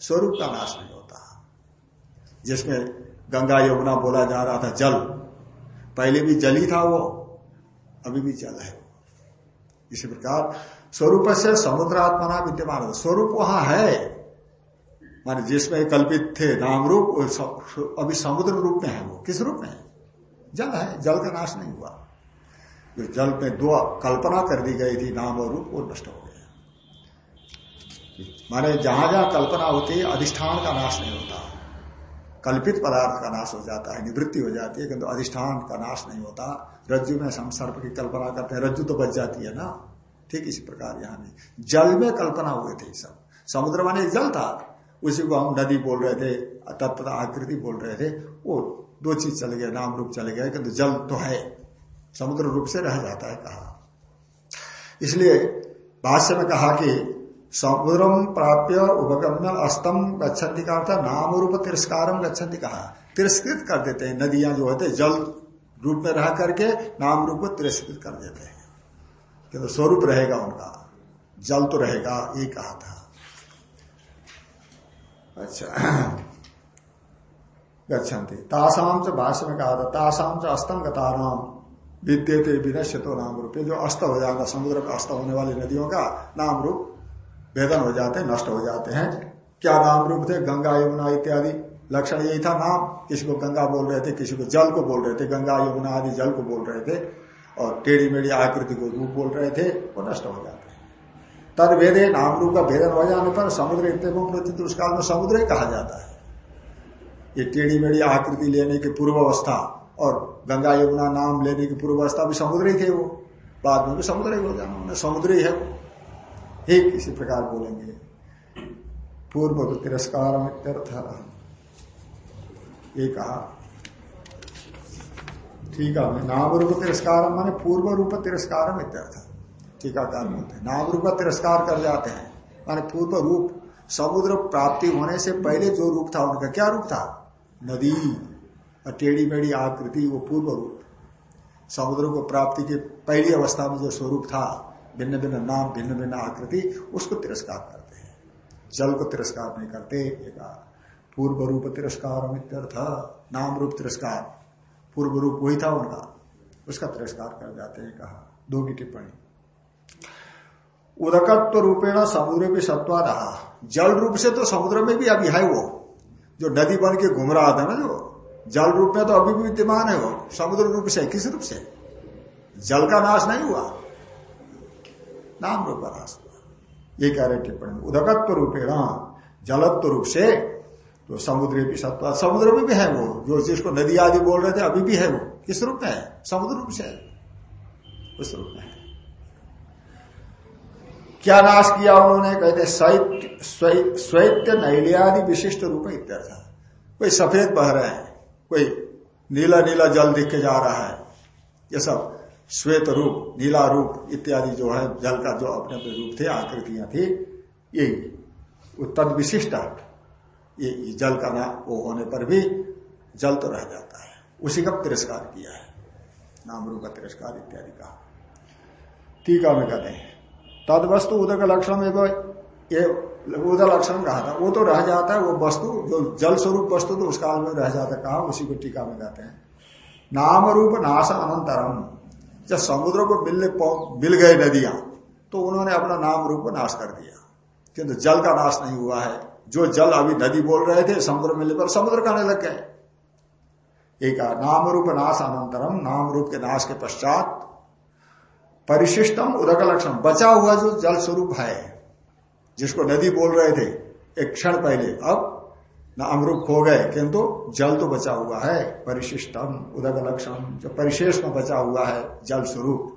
स्वरूप का नाश नहीं होता। जिसमें गंगा यमुना बोला जा रहा था, जल। पहले भी जल ही था वो, अभी भी जल है। इसी प्रकार स्वरूप से समुद्र आत्मना विद्यमान स्वरूप वहाँ है। माने जिसमें कल्पित थे नाम रूप अभी समुद्र रूप में है वो। किस रूप में? जल है। जल का नाश नहीं हुआ। जो जल में दो कल्पना कर दी गई थी, नाम और रूप, वो नष्ट हो गया। माने जहाँ जहाँ कल्पना होती है, अधिष्ठान का नाश नहीं होता। कल्पित पदार्थ का नाश हो जाता है, निवृत्ति हो जाती है, किंतु अधिष्ठान का नाश नहीं होता। रज्जु में हम सर्प की कल्पना करते हैं, रज्जु तो बच जाती है ना। ठीक इसी प्रकार यहाँ भी। जल में कल्पना हुए थे सब। समुद्र माने जल था। उसी को हम नदी बोल रहे थे, तत्पता आकृति बोल रहे थे। वो दो चीज़ चले गए नाम रूप चले गए किंतु जल तो है। समुद्र रूप से रह जाता है कहा। इसलिए भाष्य में कहा कि समुद्रम प्राप्य उपगम्य अस्तम गच्छन्ति का अर्थ नाम रूप तिरस्कार गच्छन्ति कहा। तिरस्कृत कर देते हैं, नदियाँ जो होते जल रूप में रह करके नाम रूप को तिरस्कृत कर देते हैं। तो स्वरूप रहेगा उनका। जल तो रहेगा, ये कहा था। अच्छा। गच्छन्ति। तासाम से भाष्य में कहा था तासाम से अस्तम गता नाम विद्यते विनश्यतो नाम रूप जो अस्त हो जाता समुद्र का अस्त होने वाली नदियों का नाम रूप वेदन हो जाते हैं नष्ट हो जाते हैं। क्या नाम रूप थे? गंगा, यमुना इत्यादि। लक्षण यही था नाम। किसी को गंगा बोल रहे थे, किसी को जल को बोल रहे थे। गंगा, यमुना आदि जल को बोल रहे थे। और टेढ़ी मेढ़ी आकृति को रूप बोल रहे थे, वो नष्ट हो जाते तद वेदे नाम रूप का भेदन हो जाने पर समुद्र इतने उस काल में समुद्र ही कहा जाता है। ये टेढ़ी मेढ़ी आकृति लेने की पूर्व अवस्था और गंगा, यमुना नाम लेने की पूर्व अवस्था भी समुद्र ही थे वो। बाद में भी समुद्र ही हो जाना। समुद्र ही है वो। एक इसी प्रकार बोलेंगे। पूर्व तिरस्कार ये कहा। ठीक है नाम रूप तिरस्कार, माने पूर्व रूप तिरस्कार टीकाकार बोलते हैं। नाम रूप तिरस्कार कर जाते हैं। माने पूर्व रूप, समुद्र प्राप्ति होने से पहले जो रूप था उनका, क्या रूप था? नदी और टेढ़ी मेढ़ी आकृति, वो पूर्व रूप। समुद्र को प्राप्ति के पहली अवस्था में जो स्वरूप था भिन्न भिन्न नाम, भिन्न भिन्न आकृति, उसको तिरस्कार करते हैं। जल को तिरस्कार नहीं करते पूर्व रूप तिरस्कार नाम रूप तिरस्कार पूर्व रूप वही था उनका, उसका तिरस्कार कर जाते हैं, कहा, दो की टिप्पणी। उदकत्व रूपेण समुद्र में सत्वा रहा जल रूप से तो समुद्र में भी अभी है वो, जो नदी बन के घूम रहा था ना जो, जल रूप में तो अभी भी विद्यमान है वो, समुद्र रूप से, किस रूप से? जल का नाश नहीं हुआ। नाम रूप नाश ये कह रहे टिप्पणी। उदकत्व रूपेण जलत्व रूप से तो समुद्र भी सत्व समुद्र में भी है वो, जो जिसको नदी आदि बोल रहे थे, अभी भी है वो। किस रूप में है? समुद्र रूप से है। उस रूप में है। क्या नाश किया उन्होंने? कहते स्वैत्य नैलियादि विशिष्ट रूप इत्यर्थ कोई सफ़ेद बह रहे हैं, कोई नीला नीला जल दिख के जा रहा है, ये सब। श्वेत रूप, नीला रूप इत्यादि जो है, जल का जो अपने अपने रूप थे, आकृतियाँ थी यही तद विशिष्ट ये जल का ना, वो होने पर भी जल तो रह जाता है। उसी का तिरस्कार किया है। नाम रूप का तिरस्कार इत्यादि का। टीका में कहते हैं। तद वस्तु उदक लक्षण में ये उदक लक्षण कहा था, वो तो रह जाता है, वो वस्तु, जो जल स्वरूप वस्तु तो उस काल में रह जाता है, कहा, उसी को टीका में कहते हैं। नाम रूप नाश अनंतरम जब समुद्र को मिलने मिल गए नदियाँ तो उन्होंने अपना नाम रूप नाश कर दिया। किंतु जल का नाश नहीं हुआ है। जो जल अभी नदी बोल रहे थे, समुद्र मिलने पर समुद्र कहने लग गए। एक नाम रूप नाश अनंतरम, नाम रूप के नाश के पश्चात परिशिष्टम उदक लक्षण बचा हुआ जो जल स्वरूप है, जिसको नदी बोल रहे थे, एक क्षण पहले, अब नाम रूप खो गए, किंतु जल तो बचा हुआ है, परिशिष्टम उदक लक्षण जो परिशेष में बचा हुआ है, जल स्वरूप।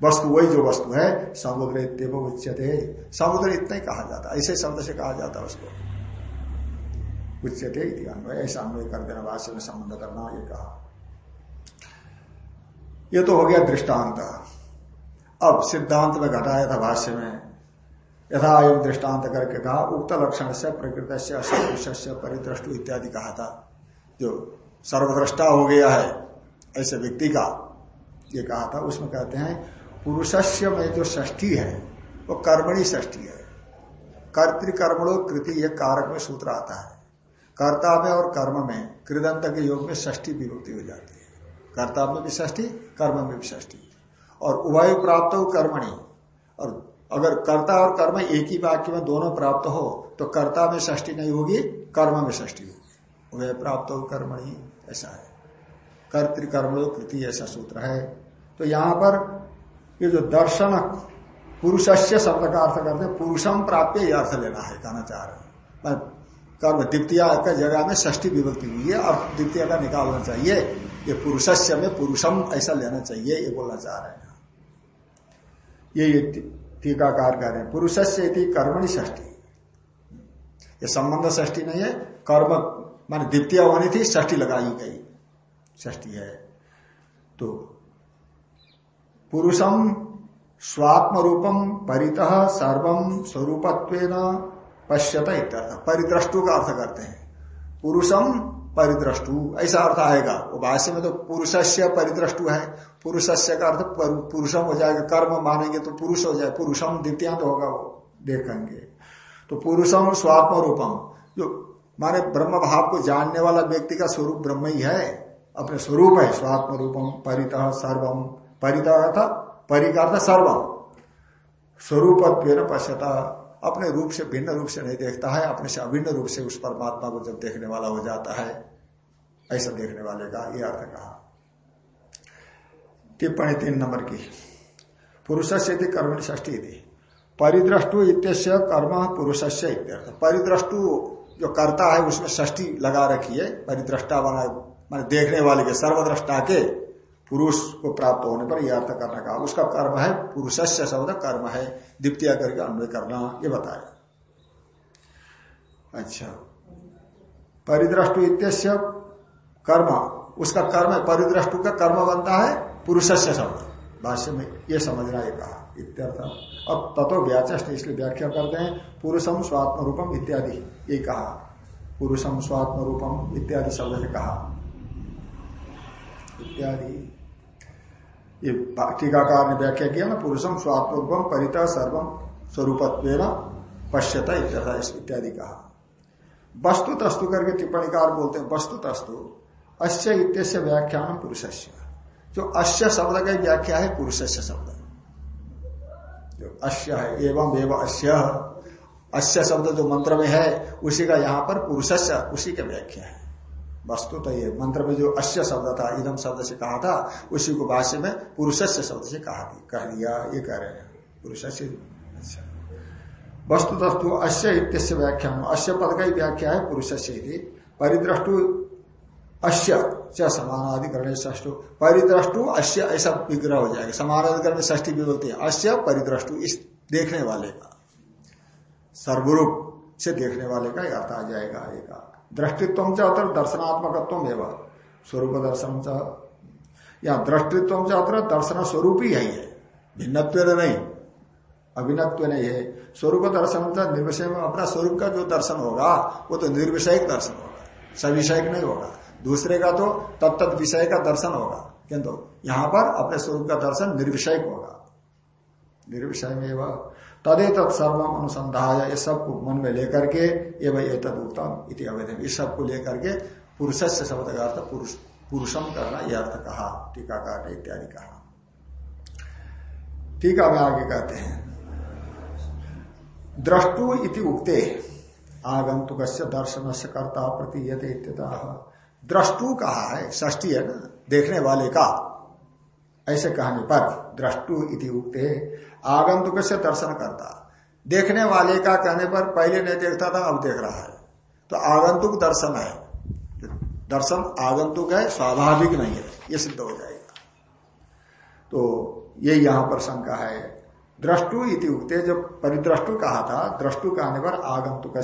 वस्तु वही जो वस्तु है, समुद्र इतव उच्चते समुद्र इतना ही कहा जाता ऐसे शब्द से कहा जाता है उसको। उच्चते ऐसा अन्वय कर देना भाष्य में संबंध करना ये कहा। ये तो हो गया दृष्टांत। अब सिद्धांत में घटाया था भाष्य में यथा एवं दृष्टांत करके कहा, उक्त लक्षण से प्रकृत से परिदृष्टु इत्यादि कहा था। जो सर्वद्रष्टा हो गया है, ऐसे व्यक्ति का ये कहा था, उसमें कहते हैं, पुरुषस्य में जो ष्ठी है, वो कर्मणी ष्ठी है। कर्तिकर्मणो कृति यह कारक में सूत्र आता है। कर्ता में और कर्म में, कृदंत के योग में ष्ठी विभक्ति हो जाती है। कर्ता में भी ष्ठी कर्म में भी ष्ठी और उभय प्राप्त हो कर्मणी, और अगर कर्ता और कर्म एक ही वाक्य में दोनों प्राप्त हो तो कर्ता में ष्ठी नहीं होगी, कर्म में ष्ठी होगी। उभय प्राप्त हो, कर्म ही ऐसा है। कर्तिकर्मणो कृति, ऐसा सूत्र है। तो यहाँ पर ये जो दर्शन पुरुषस्य शब्द का अर्थ करते पुरुषम प्राप्त यह अर्थ लेना है, कहना चाह रहे हैं। कर्म द्वितीय का जगह में ष्ठी विभक्ति हुई है, और द्वितीय का निकालना चाहिए। ये पुरुषस्य में पुरुषम ऐसा लेना चाहिए, ये बोलना चाह रहे हैं। ये ये टीकाकार कह रहे हैं। पुरुषस्य कर्मणि ष्ठी ये संबंध ष्ठी नहीं है, कर्म, मान द्वितीय होनी थी ष्ठी लगाई गई। ष्ठी है। तो पुरुषम स्वात्म रूपम परित सर्वम स्वरूपत्व पश्यत इत्यर्थ। परिद्रष्टु का अर्थ करते हैं। पुरुषम परिद्रष्टु। ऐसा अर्थ आएगा। वो भाष्य में तो पुरुषस्य परिद्रष्टु है। पुरुषस्य का अर्थ पुरुषम हो जाएगा। कर्म मानेंगे तो पुरुष हो जाए। पुरुषम द्वितीयांत होगा वो। देखेंगे। तो पुरुषम स्वात्म रूपम जो माने ब्रह्म भाव को जानने वाला व्यक्ति का स्वरूप ब्रह्म ही है। अपने स्वरूप है। स्वात्म रूपम परित, सर्वम। परित था परिकार सर्वम। स्वरूप पश्यता। अपने रूप से, भिन्न रूप से नहीं देखता है, अपने से अभिन्न रूप से उस परमात्मा को जब देखने वाला हो जाता है, ऐसा देखने वाले का यह अर्थ कहा। टिप्पणी तीन नंबर की पुरुष से कर्मणि ष्ठी थी परिद्रष्टु इत्यस्य कर्म पुरुष से परिद्रष्टु जो करता है उसमें ष्ठी लगा रखी है, परिद्रष्टा बना, मान देखने वाले के, सर्वद्रष्टा के पुरुष को प्राप्त होने पर यह अर्थ करना कहा उसका कर्म है पुरुष से शब्द कर्म है, द्वितीय करके अन्वय करना, ये बताया। अच्छा। परिद्रष्टु इत्यस्य कर्म, उसका कर्म परिद्रष्टु का कर्म बनता है पुरुष से शब्द। भाष्य में ये समझना ये कहा, इत्यर्थ। अब तत्व व्याचस्ट इसलिए व्याख्या करते हैं पुरुषम स्वात्म रूपम इत्यादि, ये कहा। पुरुषम स्वात्म रूपम इत्यादि शब्द से कहा। इत्यादि। ये टीकाकार ने व्याख्या किया ना पुरुषम स्वात्म परित सर्वम स्वरूपत्व पश्यता इत्यादि कहा। वस्तु तस्तु करके टिप्पणीकार बोलते हैं वस्तु तस्तु अश्य इत्यस्य व्याख्यान पुरुष जो अश्य शब्द का व्याख्या है पुरुष शब्द। जो अश्य है, एवं एवं अश्य अश्य शब्द जो मंत्र में है, उसी का यहाँ पर पुरुष उसी का व्याख्या है। वस्तु तो ये मंत्र में जो अश्य शब्द था इदम शब्द से कहा था, उसी को भाष्य में पुरुष शब्द से कहा थी कह दिया, ये कह रहे हैं। पुरुष अच्छा। वस्तु तस्तु अश्य इत्यस्य व्याख्या अश्य पद का ही व्याख्या है पुरुष परिद्रष्टु अश्य च समानाधिकरण ष्टु परिद्रष्टु अश्य ऐसा विग्रह हो जाएगा। समानाधिकरण में ष्टी भी बोलते हैं। अश्य परिद्रष्टु इस देखने वाले का। सर्वरूप से देखने वाले का अर्थ आ जाएगा एक दृष्टित्व अत्र दर्शनात्मकत्व एवं स्वरूप दर्शन या दृष्टित्व अत्र दर्शन स्वरूप ही है भिन्नत्व नहीं अभिन्नत्व नहीं है स्वरूप दर्शन निर्विषय में अपना स्वरूप का जो दर्शन होगा, वो तो निर्विषयक दर्शन होगा, सविषयक नहीं होगा। दूसरे का तो तत्त विषय का दर्शन होगा, किंतु यहाँ पर अपने स्वरूप का दर्शन निर्विषयक होगा। निर्विषय में वह तदे तत्सर्वम अनुसंधाय ये सबको मन में लेकर के ये भाई ये तद उत्तम इति अवैध इस सबको लेकर के पुरुष से शब्द का अर्थ पुरुष पुरुषम करना यह अर्थ कहा टीकाकार ने इत्यादि कहा टीका में आगे कहते हैं। द्रष्टु इति उक्ते आगंतुक दर्शन से कर्ता प्रतीयते द्रष्टु कहा है ष्टी है ना, देखने वाले का। ऐसे कहने पर, द्रष्टु इति उक्ते आगंतुक से दर्शन करता देखने वाले का कहने पर पहले नहीं देखता था, अब देख रहा है। तो आगंतुक दर्शन है। दर्शन आगंतुक है, स्वाभाविक नहीं है, ये सिद्ध हो जाएगा। तो ये यहाँ पर शंका है। द्रष्टु इति उक्ते, जब परिद्रष्टु कहा था, द्रष्टु कहने पर आगंतुक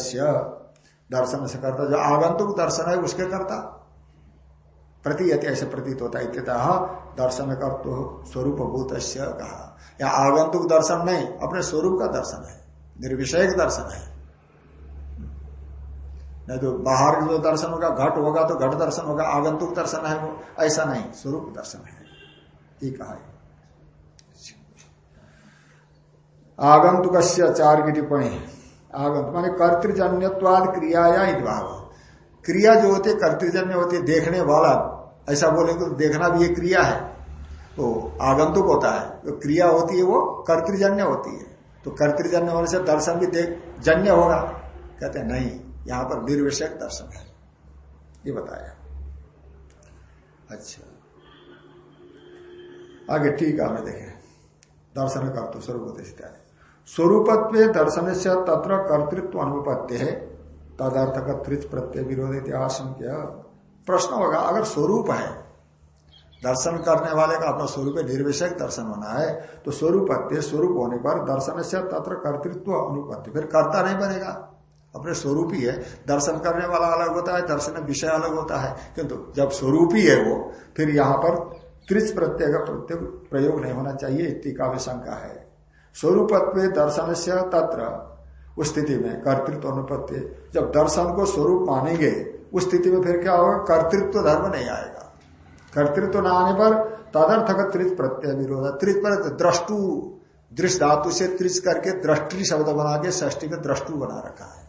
दर्शन से करता। जो आगंतुक दर्शन है, उसके करता। प्रतीयत, ऐसे प्रतीत होता है, इत्यतः दर्शन कर तो स्वरूप भूत कहा। या आगंतुक दर्शन नहीं, अपने स्वरूप का दर्शन है निर्विषय दर्शन है। नहीं तो बाहर जो दर्शन होगा, घट होगा तो घट दर्शन होगा, आगंतुक दर्शन है वो, ऐसा नहीं, स्वरूप दर्शन है। ये कहा है। आगंतुक चार की टिप्पणी। आगंतुक मानी क्रिया या भाव क्रिया जो होती है कर्तृजन्य होती है, देखने वाला। ऐसा बोलेंगे तो देखना भी एक क्रिया है। तो आगंतुक होता है। जो तो क्रिया होती है, वो कर्तृजन्य होती है। तो कर्तृजन्य होने से दर्शन भी देख, जन्य होगा। कहते हैं, नहीं, यहाँ पर निर्विषयक दर्शन है। ये बताया। अच्छा। आगे ठीक है, हमें देखें। दर्शन कर तो स्वरूप स्वरूपत्व दर्शन से तत्र कर्तृत्व अनुपत्य है। तदर्थ का त्रिच प्रत्यय विरोध आशंक्य। प्रश्न होगा, अगर स्वरूप है, दर्शन करने वाले का अपना स्वरूप निर्विषय दर्शन होना है तो स्वरूप स्वरूप होने पर दर्शन से तत्र कर्तृत्व अनुपत्ति। फिर कर्ता नहीं बनेगा। अपने स्वरूप ही है। दर्शन करने वाला अलग होता है, दर्शन विषय अलग होता है। किंतु जब स्वरूप ही है वो, फिर यहाँ पर त्रिच प्रत्यय का प्रत्यय प्रयोग नहीं होना चाहिए टीका में शंका है। स्वरूपत्व दर्शन से तत्र उस स्थिति में, कर्तृत्व अनुपत्ति। जब दर्शन को स्वरूप मानेंगे, उस स्थिति में फिर क्या होगा? कर्तृत्व धर्म नहीं आएगा। कर्तृत्व न आने पर तदर्थ का त्रित प्रत्यय विरोध त्रित पर द्रष्टु दृष्ट धातु से त्रिज करके दृष्टि शब्द बना के ष्टी में द्रष्टु बना रखा है।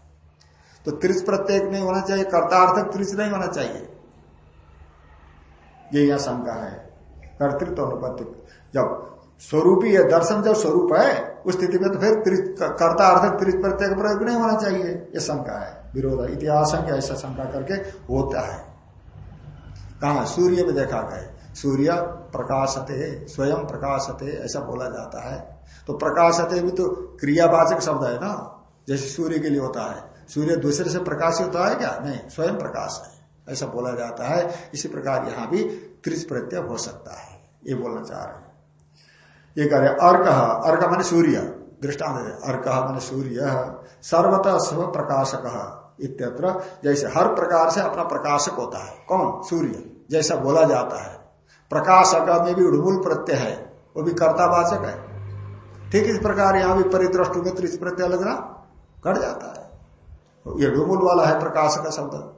तो त्रिज प्रत्येक नहीं होना चाहिए, कर्तार्थक त्रिज नहीं होना चाहिए। ये यहाँ शंका है। कर्तृत्व अनुपत्ति। जब स्वरूपी है, दर्शन जब स्वरूप है, उस स्थिति में तो फिर कर्ता अर्थक त्रिच प्रत्येक प्रयोग नहीं होना चाहिए। ये शंका है, विरोध, इतिहास ऐसा शंका करके होता है। कहा? सूर्य में देखा गए सूर्य प्रकाशते, स्वयं प्रकाशते, ऐसा बोला जाता है। तो प्रकाशते भी तो क्रियावाचक शब्द है ना? जैसे सूर्य के लिए होता है। सूर्य दूसरे से प्रकाशित होता है क्या? नहीं, स्वयं प्रकाश है। ऐसा बोला जाता है। इसी प्रकार यहाँ भी त्रिज प्रत्यय हो सकता है। ये बोलना चाह रहे हैं। ये कह रहे अर्क अर्क मान सूर्य दृष्टान अर्क मान सूर्य, सर्वतः स्व प्रकाशक इत्यत्र, जैसे हर प्रकार से अपना प्रकाशक होता है। कौन? सूर्य, जैसा बोला जाता है। प्रकाशक में भी उड़मूल प्रत्यय है, वो भी कर्तावाचक है। ठीक इस प्रकार यहाँ भी परिदृष्टु में त्रिज प्रत्यय लगना कट जाता है। ये डुमुल वाला है प्रकाश का शब्द।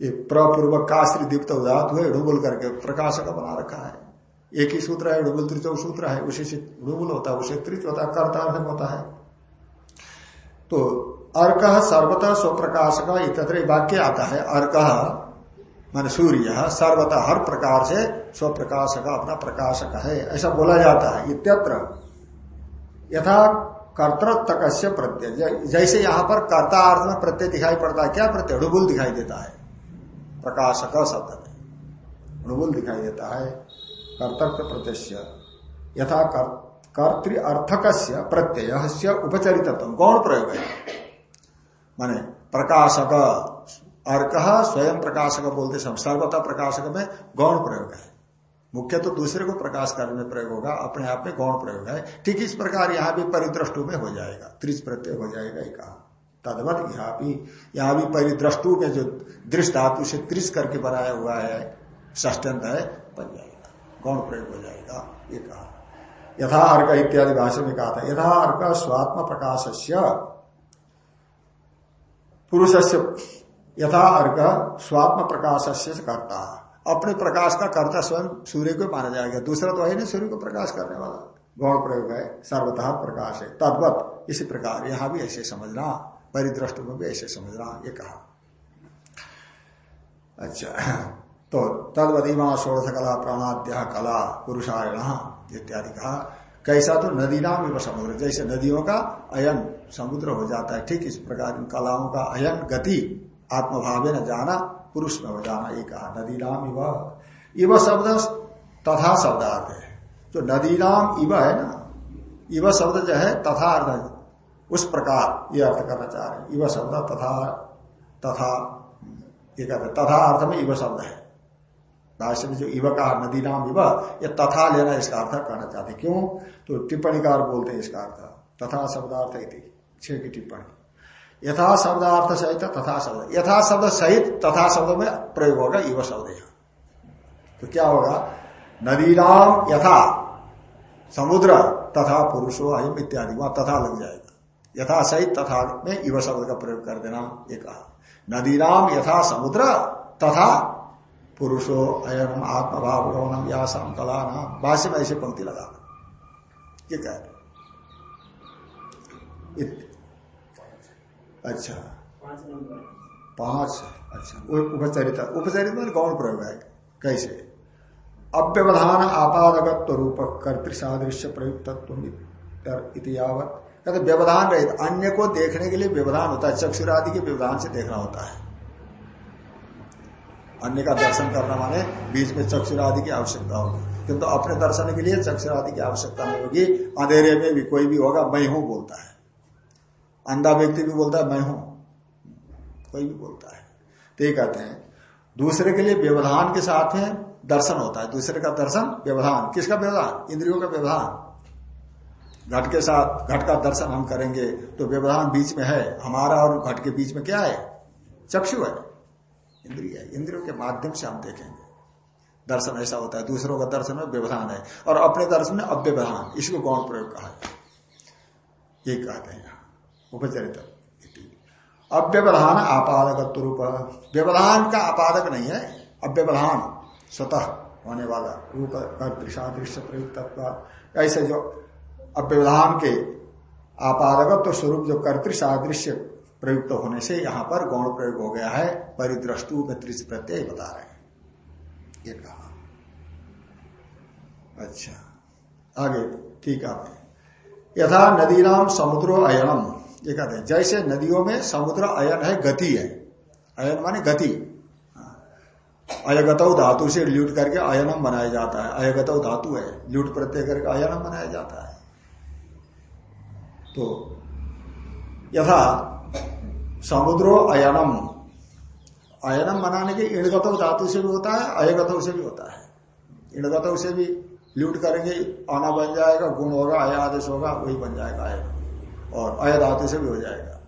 ये प्रपूर्वक काश्री दीप्त उदात हुए डुमुल करके प्रकाश का बना रखा है। एक ही सूत्र है डुमुल त्रिचौ सूत्र है उसी से डुमुल होता है उसे त्रिच होता है कर्तार्थक होता है। तो अर्क सर्वतः स्वप्रकाश का इतर वाक्य आता है, अर्क, मान सूर्य, सर्वतः हर प्रकार से स्वप्रकाश का अपना प्रकाशक है, ऐसा बोला जाता है। इत्यत्र यथा कर्तृत्व से प्रत्यय जैसे यहाँ पर कर्ता अर्थ में प्रत्यय दिखाई पड़ता है, क्या प्रत्यय? ऋबुल दिखाई देता है। प्रकाशक शब्द में ऋबुल दिखाई देता है। कर्तव्य प्रत्यय यथा कर्तृ अर्थक प्रत्यय से उपचरित गौण प्रयोग है माने प्रकाशक अर्क स्वयं प्रकाशक बोलते सर्वता प्रकाशक में गौण प्रयोग है मुख्य तो दूसरे को प्रकाश करने में प्रयोग होगा, अपने आप में गौण प्रयोग है ठीक इस प्रकार यहाँ भी परिद्रष्टु में हो जाएगा त्रिज प्रत्यय हो जाएगा एक। तदवत यहाँ भी यहाँ भी परिद्रष्टु में जो दृष्ट धातु से त्रिश करके बनाया हुआ है ष्टंत है, बन जाएगा। गौण प्रयोग हो जाएगा, ये कहा। यथा अर्क इत्यादि भाषा में कहा था। यथा अर्क स्वात्म प्रकाश से पुरुष से यथा अर्घ स्वात्म प्रकाश से करता। अपने प्रकाश का कर्ता स्वयं सूर्य को माना जाएगा। दूसरा तो है ना सूर्य को प्रकाश करने वाला। गौण प्रयोग है, सर्वतः प्रकाश है। तद्वत, इसी प्रकार, यहाँ भी ऐसे समझना, परिदृष्ट में भी ऐसे समझना, ये कहा। अच्छा। तो तदवतीमा षोड़श कला प्राणाद्या कला, पुरुषायण इत्यादि कहा। कैसा तो नदी नाम एवं समुद्र, जैसे नदियों का अयन समुद्र हो जाता है, ठीक इस प्रकार इन कलाओं का अयन गति, आत्मभावे न जाना, पुरुष में हो जाना, ये कहा। नदी नाम इव इव शब्द तथा शब्दार्थ है। जो नदी नाम इव है ना, इव शब्द जो है तथा अर्थ उस प्रकार ये अर्थ करना चाह रहे हैं। इव शब्द तथा तथा, ये कहते तथा अर्थ में इव शब्द है। भाष्य में जो इव का नदी नाम इव, ये तथा लेना इसका अर्थ करना चाहते क्यों? तो टिप्पणीकार बोलते हैं इसका अर्थ। तथा शब्दार्थ छह की टिप्पणी। यथा शब्दार्थ सहित, तथा शब्द। यथा शब्द सहित, तथा शब्द में प्रयोग होगा युव शब्द तो क्या होगा? नदीराम यथा, समुद्र तथा पुरुषो अहिम इत्यादि, वहाँ तथा लग जाएगा। यथा सहित, तथा में युव शब्द का प्रयोग कर देना, ये कहा। नदीराम यथा, समुद्र तथा पुरुषो अयम आत्मभाव गौनम या कला नाम भाष्य में ऐसी पंक्ति लगा। ये कहते अच्छा। पाँच अच्छा। उपचरित। उपचरित में गौण प्रयोग है? कैसे? अव्यवधान आपादकत्व रूप कर्तृसादृश्य प्रयुक्तत्व यावत। कहते व्यवधान रहित। अन्य को देखने के लिए व्यवधान होता है। चक्षुरादि के व्यवधान से देखना होता है। अन्य का दर्शन करना माने बीच में चक्षुरादि की आवश्यकता होगी। किंतु अपने दर्शन के लिए चक्षुरादि की आवश्यकता नहीं होगी। अंधेरे में भी कोई भी होगा, मैं हूँ बोलता है। अंधा व्यक्ति भी बोलता है, मैं हूँ। कोई भी बोलता है। तो ये कहते हैं, दूसरे के लिए व्यवधान के साथ में दर्शन होता है। दूसरे का दर्शन, व्यवधान। किसका व्यवधान? इंद्रियों का व्यवधान। घट के साथ, घट का दर्शन हम करेंगे तो व्यवधान बीच में है। हमारा और घट के बीच में क्या है? चक्षु है। इंद्रिय इंद्रियों के माध्यम से हम देखेंगे। दर्शन ऐसा होता है, दूसरों का दर्शन में व्यवधान है और अपने दर्शन में अव्यवधान, इसको गौण प्रयोग कहा है? ये कहते हैं उपचरित अव्यवधान आपादक रूप। व्यवधान का आपादक नहीं है, अव्यवधान, स्वतः होने वाला रूप दृश्य प्रयुक्त ऐसे जो अव्यवधान के आपादक तो स्वरूप जो कर्तृ सादृश्य प्रयुक्त होने से यहाँ पर गौण प्रयोग हो गया है। परिद्रष्टु में प्रत्यय बता रहे हैं। ये कहा। अच्छा। आगे, ठीक है यथा नदी नाम समुद्रो अयनम। ये कहते हैं, जैसे नदियों में समुद्र अयन है, गति है। अयन माने गति। अयगत धातु से ल्यूट करके अयनम बनाया जाता है। अयगत धातु है। ल्यूट प्रत्यय करके अयनम बनाया जाता है। तो यथा समुद्रो अयनम। अयनम बनाने के इणगत धातु से भी होता है अयगत से भी होता है। इणगत से भी ल्यूट करेंगे, आना बन जाएगा, गुण होगा, अय आदेश होगा, वही बन जाएगा अय। और अय धातु से भी हो जाएगा,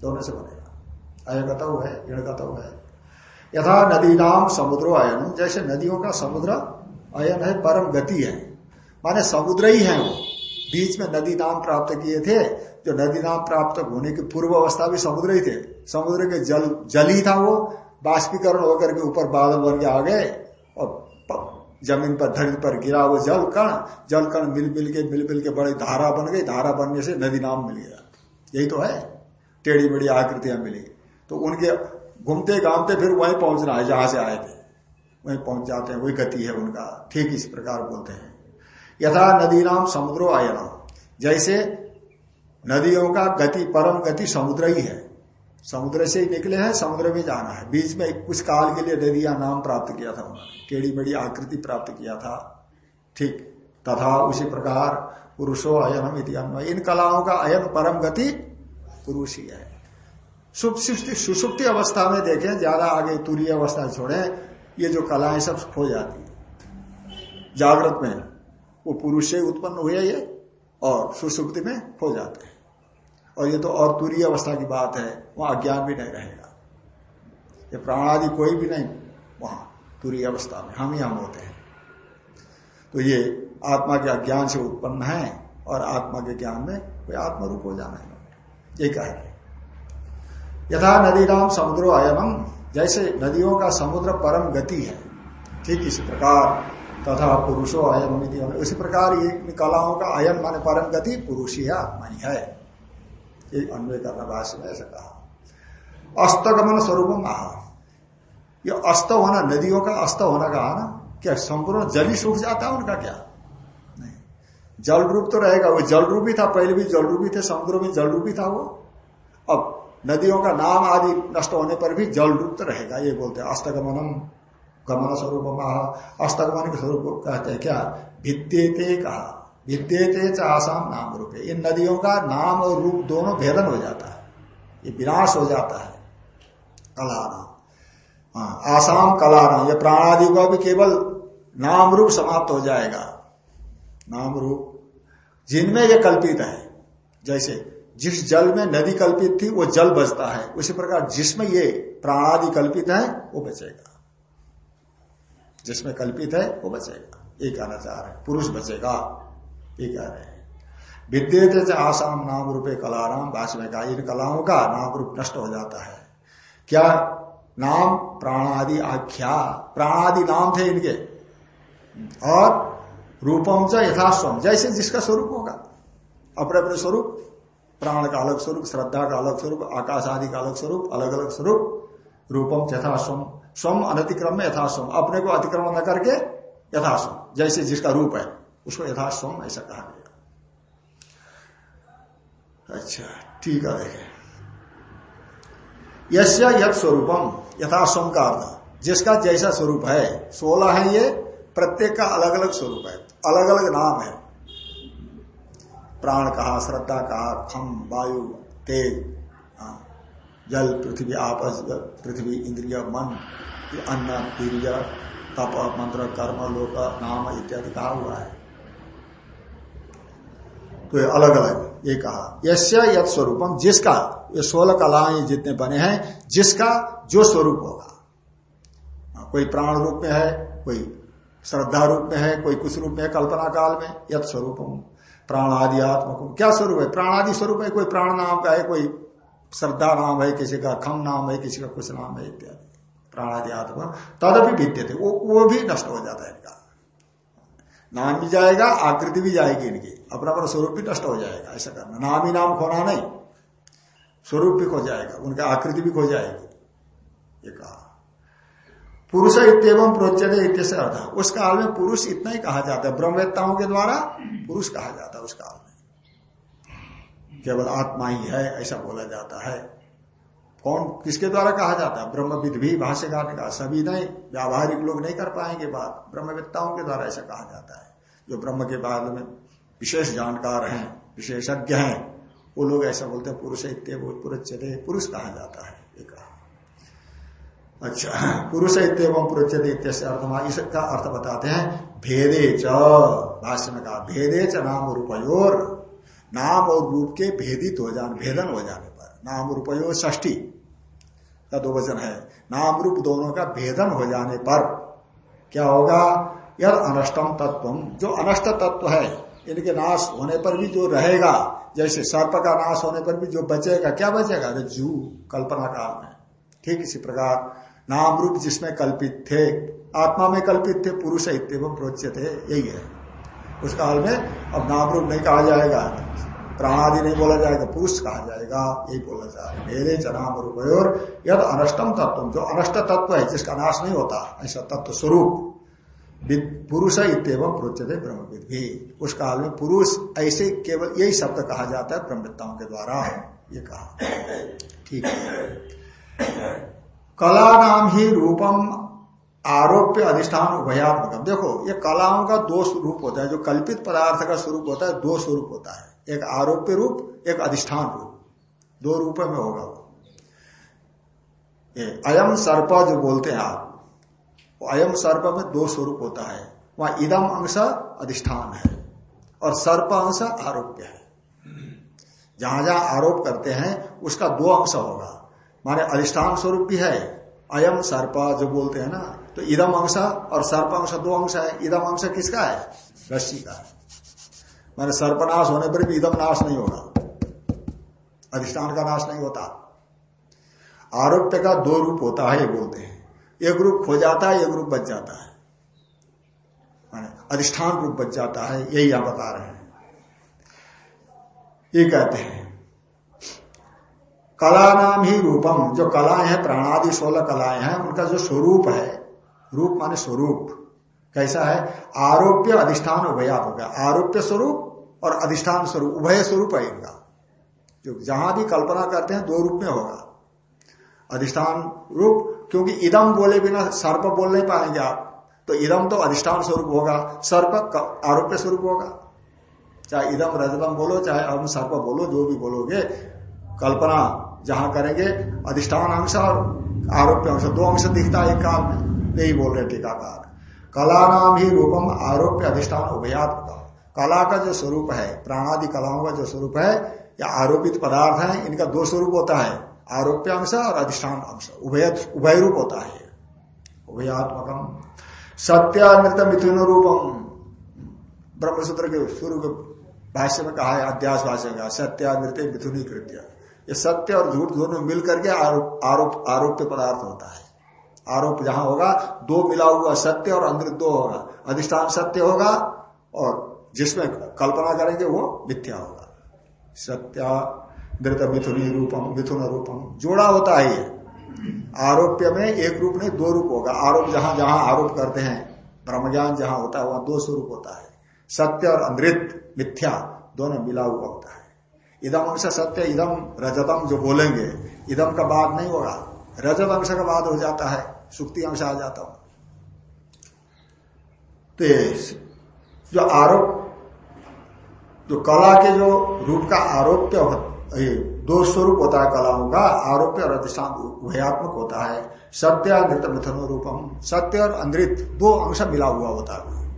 दोनों से बनेगा। अयगत है इणगत है। यथा नदी नाम समुद्रो अयन। जैसे नदियों का समुद्र अयन है, परम गति है। माने समुद्र ही है वो। बीच में नदी नाम प्राप्त किए थे जो नदी नाम प्राप्त होने की पूर्व अवस्था भी समुद्र ही थे। समुद्र के जल जल ही था वो। बाष्पीकरण होकर के ऊपर बादल बन के आ गए और ज़मीन पर, धरती पर गिरा वो जल कण। जल कण मिल मिल के मिल मिल के बड़ी धारा बन गई। धारा बनने से नदी नाम मिल गया। यही तो है। टेढ़ी मेढ़ी आकृतियाँ मिली। तो उनके घूमते घामते फिर वहीं पहुँचना है, जहाँ से आए थे। वहीं पहुँच जाते हैं, वही गति है उनका। ठीक इस प्रकार बोलते हैं। यथा नदी नाम समुद्रो आयना जैसे नदियों का गति परम गति समुद्र ही है। समुद्र से ही निकले हैं, समुद्र में जाना है। बीच में कुछ काल के लिए नदिया नाम प्राप्त किया था उन्होंने टेढ़ी मेढ़ी आकृति प्राप्त किया था। ठीक, तथा उसी प्रकार पुरुषो अयनम इन कलाओं का अयन परम गति पुरुष ही है। सुसुप्ति अवस्था में देखें, ज़्यादा आगे तुरीय अवस्था छोड़े, ये जो कलाएँ सब खो जाती है। जागृत में वो पुरुष से उत्पन्न हुए ये, और सुसुप्ति में खो जाते हैं। और ये तो और तुरीय अवस्था की बात है, वहाँ अज्ञान भी नहीं रहेगा। ये प्राण आदि कोई भी नहीं, वहाँ तुरीय अवस्था में, हम ही हम होते हैं। तो ये आत्मा के अज्ञान से उत्पन्न है और आत्मा के ज्ञान में कोई आत्मरूप हो जाना है। ये कहेंगे यथा नदी नाम समुद्रो अयनम जैसे नदियों का समुद्र परम गति है, ठीक इसी प्रकार, तथा पुरुषो अयन उसी प्रकार ये कलाओं का अयन माने परम गति, पुरुष ही आत्मा ही है। ये अन्वय करना भाष्य में ऐसा कहा। अस्तगमन स्वरूप महा ये अस्त होना, नदियों का अस्त होना कहा ना, क्या संपूर्ण जल ही सूख जाता है उनका क्या? नहीं। जल रूप तो रहेगा, वो जल रूप था, पहले भी जल रूप थे समुद्र में जल रूप था वो। अब नदियों का नाम आदि नष्ट होने पर भी जल रूप तो रहेगा, ये बोलते हैं अस्तगमनम गमन स्वरूप महा अस्तगमन के स्वरूप कहते हैं क्या? भित्ते कहा। भित्ते आसाम नाम रूप। इन नदियों का नाम और रूप दोनों भेदन हो जाता है। ये विनाश हो जाता है। कलाना हाँ आसाम कलाना ये प्राणादि का भी केवल नाम रूप समाप्त हो जाएगा। नाम रूप। जिनमें ये कल्पित है, जैसे जिस जल में नदी कल्पित थी, वो जल बचता है। उसी प्रकार जिसमें ये प्राणादि कल्पित है, वो बचेगा। जिसमें कल्पित है, वो बचेगा। ये कहना चाह रहे हैं। पुरुष बचेगा। ये कह रहे हैं। विद्यते आसाम नाम रूपे कलाराम भाषा में कहा इन कलाओं का नाम रूप नष्ट हो जाता है। क्या नाम, प्राणादि आख्या, प्राणादि नाम थे इनके? और रूपम च यथास्वम, जैसे जिसका स्वरूप होगा। अपने अपने स्वरूप, प्राण का अलग स्वरूप, श्रद्धा का अलग स्वरूप, आकाश आदि का अलग स्वरूप अलग अलग स्वरूप, रूपम यथास्वम। स्वम अनतिक्रम में यथास्वम, अपने को अतिक्रमण न करके यथास्वम, जैसे जिसका रूप है। उसको यथास्वम ऐसा कहा गया। अच्छा ठीक है देखे यथ स्वरूपम यथास्वम का अर्थ। जिसका जैसा स्वरूप है सोलह है ये प्रत्येक का अलग अलग स्वरूप है अलग अलग नाम है। प्राण कहा श्रद्धा कहा खम वायु तेज हाँ, जल पृथ्वी आपस पृथ्वी इंद्रिय मन अन्न वीर्य तप मंत्र कर्म लोक नाम इत्यादि कहा हुआ है। तो अलग अलग ये कहा यश्य यथ स्वरूपम जिसका ये सोलह कलाएँ जितने बने हैं जिसका जो स्वरूप होगा। हाँ, कोई प्राण रूप में है कोई श्रद्धा रूप में है कोई कुछ रूप में है कल्पना काल में यथ स्वरूपम प्राणादि आत्मक क्या स्वरूप है? प्राणादि स्वरूप है कोई प्राण नाम का है कोई श्रद्धा नाम है किसी का खम नाम है किसी का कुछ नाम है इत्यादि। प्राणादि आत्मा तदपि विद्य थे वो वो भी नष्ट हो जाता है इनका। नाम भी जाएगा, आकृति भी जाएगी इनकी। अपना अपना स्वरूप भी नष्ट हो जाएगा, ऐसा करना। नाम ही नाम खोना नहीं। स्वरूप भी खो जाएगा, उनका आकृति भी खो जाएगी। ये कहा। पुरुष इतम प्रोच्यते इत्यसे अर्थ। उस काल में पुरुष इतना ही कहा जाता है। ब्रह्मवेत्ताओं के द्वारा पुरुष कहा जाता है उस काल में। केवल आत्मा ही है, ऐसा बोला जाता है। कौन किसके द्वारा कहा जाता है? ब्रह्मविद भी भाष्यकार ने कहा सभी नहीं, व्यावहारिक लोग नहीं कर पाएँगे बात। ब्रह्मविद्ताओं के द्वारा ऐसा कहा जाता है। जो ब्रह्म के बाद में विशेष जानकार हैं, विशेषज्ञ हैं, वो लोग ऐसा बोलते हैं, पुरुष इत्य पुरुषते पुरुष कहा जाता है, ये कहा। अच्छा पुरुष इतम पुरुषते इत्य अर्थ इसका अर्थ बताते हैं, भेदे च, भाष्य में कहा, भेदे च नाम रूपयोर, नाम और रूप के भेदित हो जाने, भेदन हो जाने पर, नाम रूपयो ष्टी का दो वचन है। नाम रूप दोनों का भेदन हो जाने पर क्या होगा? यह अनष्टम तत्व जो अनष्ट तत्व है, इनके नाश होने पर भी जो रहेगा, जैसे सर्प का नाश होने पर भी जो बचेगा, क्या बचेगा? अरे जू कल्पना काल में। ठीक इसी प्रकार, नाम रूप जिसमें कल्पित थे, आत्मा में कल्पित थे, पुरुष इतम प्रोच्य थे यही है। उस काल में अब नाम रूप नहीं कहा जाएगा। प्राणादि नहीं बोला जाएगा, पुरुष कहा जाएगा, यही बोला जाएगा मेरे चनाम रूपयोर यद अनष्टम तत्व जो अनष्ट तत्व है, जिसका नाश नहीं होता, ऐसा तत्व स्वरूप पुरुष इतम प्रोचते ब्रह्मविद भी उस काल में पुरुष ऐसे केवल यही शब्द कहा जाता है ब्रह्मविद्ताओं के द्वारा ये कहा। ठीक है। कला नाम ही रूपम आरोप्य अधिष्ठान उभयात्मक। देखो, ये कलाओं का दो स्वरूप होता है, जो कल्पित पदार्थ का स्वरूप होता है, दो स्वरूप होता है। एक आरोप्य रूप, एक अधिष्ठान रूप। दो रूप में होगा वो। अयम सर्प जो बोलते हैं आप अयम सर्प में दो स्वरूप होता है। वहाँ इदम अंश अधिष्ठान है और सर्प अंश आरोप्य है। जहाँ जहाँ आरोप करते हैं, उसका दो अंश होगा। माने अधिष्ठान स्वरूप भी है, अयम सर्प जो बोलते हैं ना तो इदम अंश और सर्प अंश दो अंश है। इदम अंश किसका है? रस्सी का है मैंने सर्पनाश होने पर भी इदम नाश नहीं होगा। अधिष्ठान का नाश नहीं होता। आरोप्य का दो रूप होता है, ये बोलते हैं। एक रूप खो जाता है, एक रूप बच जाता है। अधिष्ठान रूप बच जाता है, यही यहाँ बता रहे हैं। ये कहते हैं, कला नाम ही रूपम, जो कलाएँ हैं, प्राणादि सोलह कलाएँ हैं, उनका जो स्वरूप है, रूप माने स्वरूप, कैसा है? आरोप्य अधिष्ठान उभया होगा। आरोप्य स्वरूप और अधिष्ठान स्वरूप, उभय स्वरूप है इनका। जो जहाँ भी कल्पना करते हैं, दो रूप में होगा। अधिष्ठान रूप, क्योंकि इदम बोले बिना सर्प बोल नहीं पाएँगे आप। तो इदम तो अधिष्ठान स्वरूप होगा, सर्प आरोप्य स्वरूप होगा। चाहे इदम रजतम बोलो, चाहे अम सर्प बोलो, जो भी बोलोगे, कल्पना जहाँ करेंगे, अधिष्ठान अंश और आरोप्य अंश, दो अंश दिखता है एक काल में। यही बोल रहे टीकाकार। कला नाम ही रूपम आरोप्य अधिष्ठान उभयात्मक कला का जो स्वरूप है, प्राणादि कलाओं का जो स्वरूप है, या आरोपित पदार्थ है, इनका दो स्वरूप होता है आरोप्य अंश और अधिष्ठान अंश उभय उभय रूप होता है। उभयात्मकम। सत्यामृत मिथुन रूपम ब्रह्मसूत्र के शुरू के भाष्य में कहा है, अध्यास भाष्य का सत्यामृत मिथुनी कृत्य ये सत्य और झूठ दोनों मिलकर के आरोप आरोप, आरोप्य पदार्थ होता है। आरोप जहाँ होगा, दो मिला हुआ सत्य और अंदर दो होगा। अधिष्ठान सत्य होगा और जिसमें कल्पना करेंगे वो मिथ्या होगा। सत्या मृत मिथुनी रूपम, मिथुन रूपम। जोड़ा होता है आरोप्य में एक रूप नहीं, दो रूप होगा। आरोप जहाँ जहाँ आरोप करते हैं ब्रह्म ज्ञान जहाँ होता है, वहाँ दो स्वरूप होता है। सत्य और अनृत, मिथ्या, दोनों मिला हुआ होता है। इदम अंश सत्य, इदम रजतम जो बोलेंगे, इदम का बाद नहीं होगा। रजत अंश का बाद हो जाता है, सुक्ति अंश आ जाता हूँ। तो जो आरोप जो कला के जो रूप का आरोप्य दो स्वरूप होता है कलाओं का, आरोप्य और अधिष्ठान उभयात्मक होता है। सत्य अनृत मिथुन रूपम। सत्य और अनृत दो अंश मिला हुआ होता है।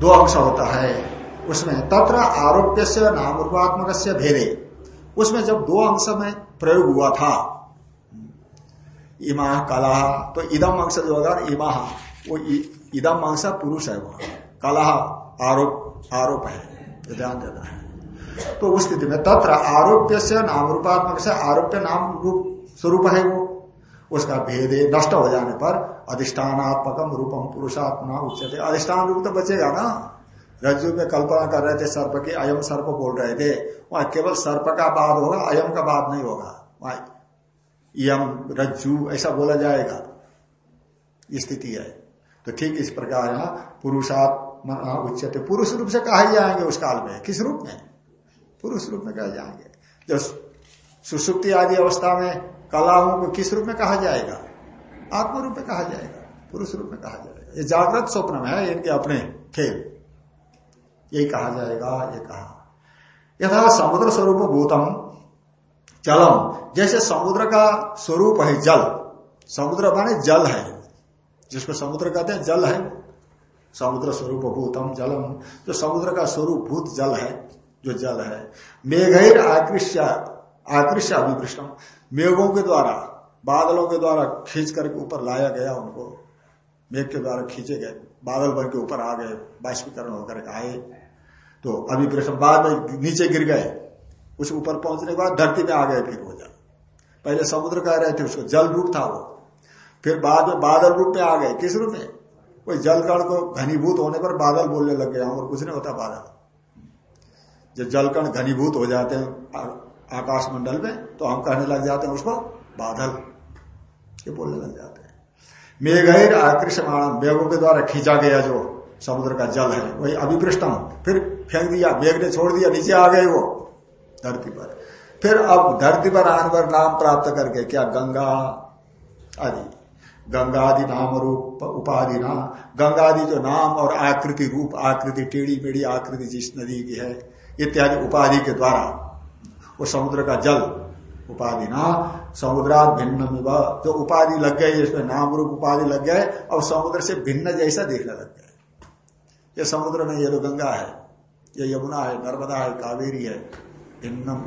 दो अंश होता है। उसमें तत्र आरोप्य से नाम रूपात्मक से भेदे। उसमें जब दो अंश में प्रयोग हुआ था, इमा कला तो इदम अंश जो होगा इमा, वो इदम अंश पुरुष है वहाँ कलह आरोप आरोप है ध्यान देना है। तो उस स्थिति में तत्र आरोप्य से, नाम रूपात्मक से आरोप्य नाम रूप स्वरूप है वो। उसका भेद नष्ट हो जाने पर अधिष्ठानात्मकम रूपम पुरुषात्मा उच्चते अधिष्ठान रूप तो बचेगा ना। रज्जु में कल्पना कर रहे थे, सर्प की, अयम सर्प बोल रहे थे। वहाँ केवल सर्प का बाद होगा, अयम का बाद नहीं होगा। वहाँ यम, रज्जु, ऐसा बोला जाएगा। स्थिति है। तो ठीक इस प्रकार यहाँ उच्चते पुरुष रूप से कहा जाएँगे उस काल में। किस रूप में? पुरुष रूप में कहे जाएँगे। जो सुसुप्ति आदि अवस्था में कलाओं को किस रूप में कहा जाएगा? आत्म रूप में कहा जाएगा। पुरुष रूप में कहा जाएगा। ये जागृत स्वप्न में है, इनके अपने खेल। यही कहा जाएगा, ये कहा। यथा समुद्र स्वरूप भूतम, जलम। जैसे समुद्र का स्वरूप है जल। समुद्र माने जल है। जिसको समुद्र कहते हैं, जल है समुद्र स्वरूप भूतम जलम। जो समुद्र का स्वरूप भूत जल है, जो जल है, मेघर आकृष्य आकृष्य अभिपृष्टम। मेघों के द्वारा, बादलों के द्वारा खींच करके ऊपर लाया गया उनको। मेघ के द्वारा खींचे गए, बादल बन के ऊपर आ गए, बाष्पीकरण होकर आए। तो अभिपृष्टम, बाद में नीचे गिर गए। उस ऊपर पहुँचने के बाद धरती में आ गए, फिर वो जल। पहले समुद्र कह रहे थे उसको, जल रूप था वो। फिर बाद में बादल रूप में आ गए, किस रूप में? कोई जल कण को घनीभूत होने पर बादल बोलने लग गया, और कुछ नहीं होता बादल। जब जल कण घनीभूत हो जाते हैं आकाश मंडल में तो हम कहने लग जाते हैं उसको बादल। ये बोलने लग जाते हैं। मेघ आकृष्यमाण मेघों के द्वारा खींचा गया जो समुद्र का जल है, वही अभिपृष्टम। फिर फेंक दिया, मेघ ने छोड़ दिया, नीचे आ गए वो धरती पर। फिर अब धरती पर आने पर नाम प्राप्त करके, क्या गंगा आदि। गंगादि नाम रूप उपाधि ना गंगादि जो नाम और आकृति रूप, आकृति टेढ़ी मेढ़ी, आकृति जिस नदी की है, इत्यादि उपाधि के द्वारा, वो समुद्र का जल उपाधि ना। समुद्रात भिन्न जो उपाधि लग गई इसमें नाम रूप उपाधि लग गए और समुद्र से भिन्न जैसा देखने लग गए ये समुद्र में ये तो गंगा है, ये यमुना है, नर्मदा है, कावेरी है भिन्नम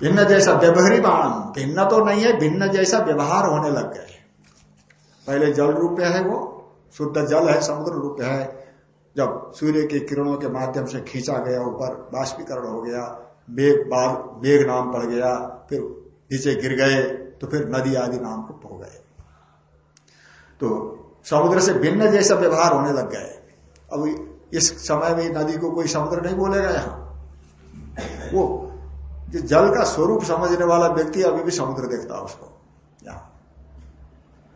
भिन्न जैसा व्यवहारी बाण, भिन्न तो नहीं है, भिन्न जैसा व्यवहार होने लग गए पहले जल रूप है वो, शुद्ध जल है, समुद्र रूप है। जब सूर्य के किरणों के माध्यम से खींचा गया, ऊपर बाष्पीकरण हो गया, मेघ बाग मेघ नाम पड़ गया, फिर नीचे गिर गए तो फिर नदी आदि नाम को हो गए। तो समुद्र से भिन्न जैसा व्यवहार होने लग गए अब इस समय में नदी को कोई समुद्र नहीं बोलेगा यहाँ। वो जो जल का स्वरूप समझने वाला व्यक्ति अभी भी समुद्र देखता है उसको।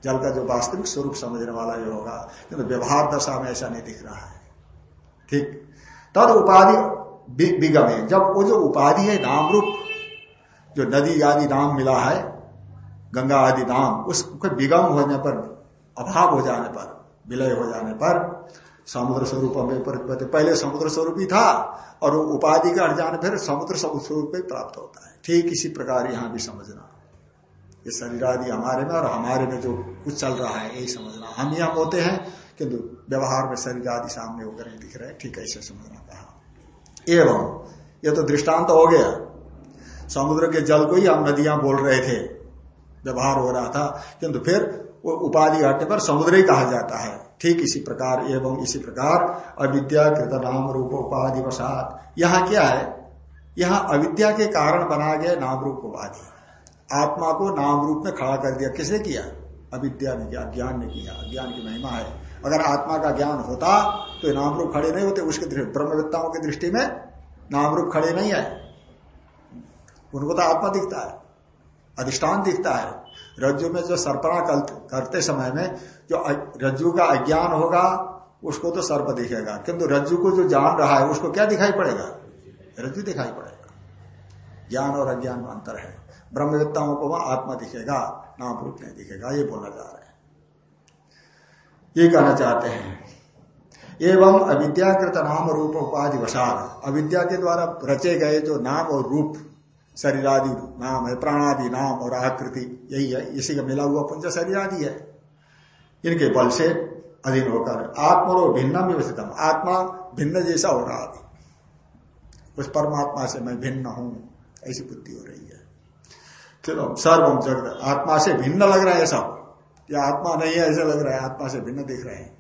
जल का जो वास्तविक स्वरूप समझने वाला ये होगा किंतु व्यवहार दशा में ऐसा नहीं दिख रहा है। ठीक। तद उपाधि विगम जब वो जो उपाधि है नाम रूप जो नदी आदि नाम मिला है, गंगा आदि नाम उसके विगम होने पर, अभाव हो जाने पर, विलय हो जाने पर समुद्र स्वरूप में पहले समुद्र स्वरूप ही था, और उपाधि का हट जाने फिर समुद्र स्वरूप में प्राप्त होता है। ठीक इसी प्रकार यहाँ भी समझना। ये शरीर आदि हमारे में और हमारे में जो कुछ चल रहा है, यही समझना। हम ही हम होते हैं, किंतु व्यवहार में शरीर आदि सामने होकर नहीं दिख रहे ठीक ऐसे समझना कहा एवं, ये तो दृष्टांत हो गया। समुद्र के जल को ही हम नदियाँ बोल रहे थे। व्यवहार हो रहा था, किंतु फिर वो उपाधि हटने पर समुद्र ही कहा जाता है। ठीक इसी प्रकार एवं इसी प्रकार अविद्या कृत नाम रूप उपाधि वसात। यहाँ क्या है? यहाँ अविद्या के कारण बनाया गया नाम रूप उपाधि। आत्मा को नाम रूप में खड़ा कर दिया। किसने किया? अविद्या ने किया, ज्ञान ने किया। ज्ञान की महिमा है। अगर आत्मा का ज्ञान होता तो नाम रूप खड़े नहीं होते। उसके ब्रह्मविद्ताओं की दृष्टि में नाम रूप खड़े नहीं है। उनको तो आत्मा दिखता है, अधिष्ठान दिखता है। रज्जु में जो सर्पणा करते समय में जो रज्जु का अज्ञान होगा, उसको तो सर्प दिखेगा। किंतु रज्जु को जो जान रहा है, उसको क्या दिखाई पड़ेगा? रज्जु दिखाई पड़ेगा। ज्ञान और अज्ञान में अंतर है। ब्रह्मविद्ताओं को वह आत्मा दिखेगा, नाम रूप नहीं दिखेगा, ये बोलना चाह रहे हैं। ये कहना चाहते हैं। एवं अविद्याकृत नाम रूप उपाधि वसाद अविद्या के द्वारा रचे गए जो नाम और रूप शरीर आदि नाम है, प्राणादि नाम और आकृति, यही है। इसी का मिला हुआ पुंज शरीर आदि है। इनके बल से अधीन होकर आत्मरो भिन्न व्यवस्थित आत्मा भिन्न जैसा हो रहा अभी उस परमात्मा से मैं भिन्न हूँ, ऐसी बुद्धि हो रही है। चलो, सर्वम जगत। आत्मा से भिन्न लग रहा है सब ये आत्मा नहीं है, ऐसा लग रहा है। आत्मा से भिन्न दिख रहे हैं।